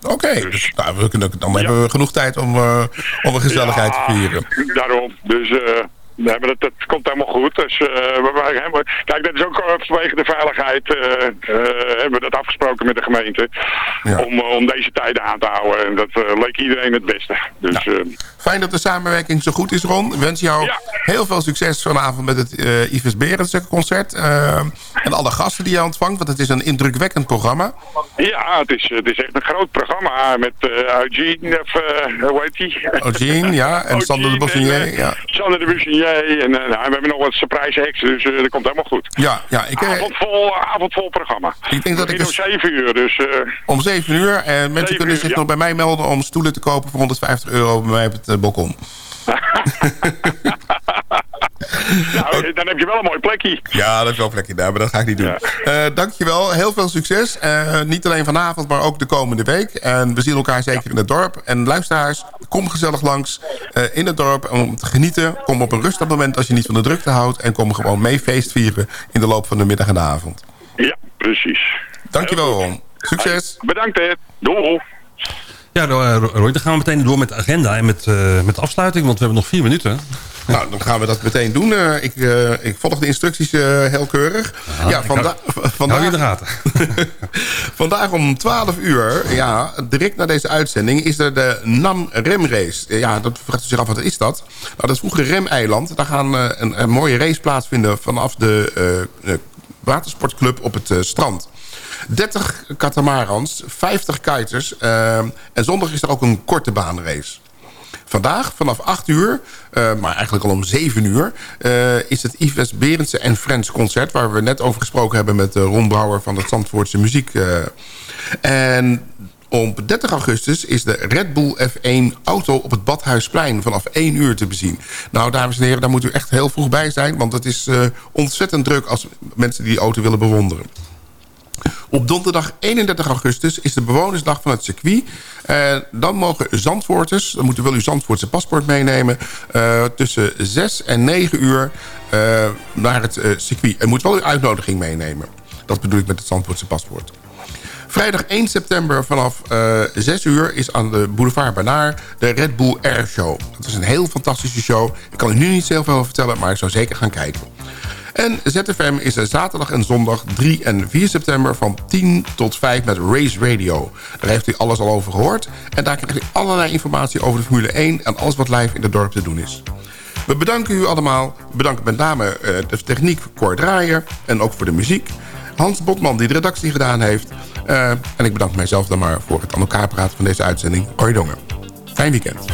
Oké, dus nou, we kunnen, dan hebben we genoeg tijd om, eh, om een gezelligheid te vieren.
Daarom. Dus eh, nee, maar dat, dat komt helemaal goed. Dus, eh, we, kijk, dat is ook eh, vanwege de veiligheid. eh, hebben we dat afgesproken met de gemeente. Om, om deze tijden aan te houden. En dat leek iedereen het beste. Dus eh,
Fijn dat de samenwerking zo goed is, Ron. Ik wens jou heel veel succes vanavond met het Yves Berendsen concert. en alle gasten die je ontvangt, want het is een indrukwekkend programma.
ja, het is, het is echt een groot programma met Eugene, of hoe heet die?
Eugene, ja, en Sander de Bossinier, ja.
Sander de Bussinier. En eh, nou, we hebben nog wat surprise hacks, dus eh, dat komt helemaal goed.
Ja, ja ik, eh,
Avondvol, avondvol programma.
ik denk dat ik
Begin om 7 uur, dus...
om 7 uur. En mensen kunnen zich
ja.
nog bij mij melden om stoelen te kopen voor 150 euro bij mij op het balkon.
Nou, dan heb je wel een mooi plekje.
Ja, dat is wel een plekje daar, maar dat ga ik niet doen. Eh, dankjewel, heel veel succes. Eh, niet alleen vanavond, maar ook de komende week. En we zien elkaar zeker in het dorp. En luisteraars, kom gezellig langs eh, in het dorp om te genieten. Kom op een rustig moment als je niet van de drukte houdt. En kom gewoon mee feest vieren in de loop van de middag en de avond.
Ja, precies.
Dankjewel, Ron. Succes.
Bedankt, Ed. Doei.
Ja, nou, eh, Roy, dan gaan we meteen door met de agenda en met, eh, met de afsluiting, want we hebben nog vier minuten.
Nou, dan gaan we dat meteen doen. Eh, ik, eh, ik volg de instructies heel keurig. ja, vanda
hou-
vandaag,
hou je de gaten.
vandaag om 12 uur, ja, direct na deze uitzending... is er de NAM Remrace. Ja, dat vraagt u zich af, wat is dat? Nou, dat is vroeger Remeiland. Daar gaan een, een mooie race plaatsvinden... vanaf de watersportclub op het strand. 30 katamarans, 50 kiters... eh, en zondag is er ook een korte baanrace. Vandaag vanaf 8 uur, eh, maar eigenlijk al om 7 uur... eh, is het Yves Berendsen en Friends concert... waar we net over gesproken hebben met eh, Ron Brouwer van het Zandvoortse Muziek. en
Op 30 augustus is de Red Bull F1 auto op het Badhuisplein vanaf 1 uur te bezien. Nou, dames en heren, daar moet u echt heel vroeg bij zijn... want het is ontzettend druk als mensen die auto willen bewonderen. Op donderdag 31 augustus is de bewonersdag van het circuit. Uh, dan mogen Zandvoorters, dan moeten wel uw Zandvoortse paspoort meenemen... Uh, tussen 6 en 9 uur uh, naar het circuit. En moet wel uw uitnodiging meenemen. Dat bedoel ik met het Zandvoortse paspoort. Vrijdag 1 september vanaf uh, 6 uur is aan de boulevard Banaar de Red Bull Air Show. Dat is een heel fantastische show. Ik kan u nu niet zoveel vertellen, maar ik zou zeker gaan kijken. En ZFM is er zaterdag en zondag 3 en 4 september van 10 tot 5 met Race Radio. Daar heeft u alles al over gehoord. En daar krijgt u allerlei informatie over de Formule 1 en alles wat live in het dorp te doen is. We bedanken u allemaal. We bedanken met name uh, de techniek voor Cor Draaier en ook voor de muziek. Hans Botman die de redactie gedaan heeft. Uh, en ik bedank mijzelf dan maar voor het aan elkaar praten van deze uitzending. Hoi Dongen. Fijn weekend.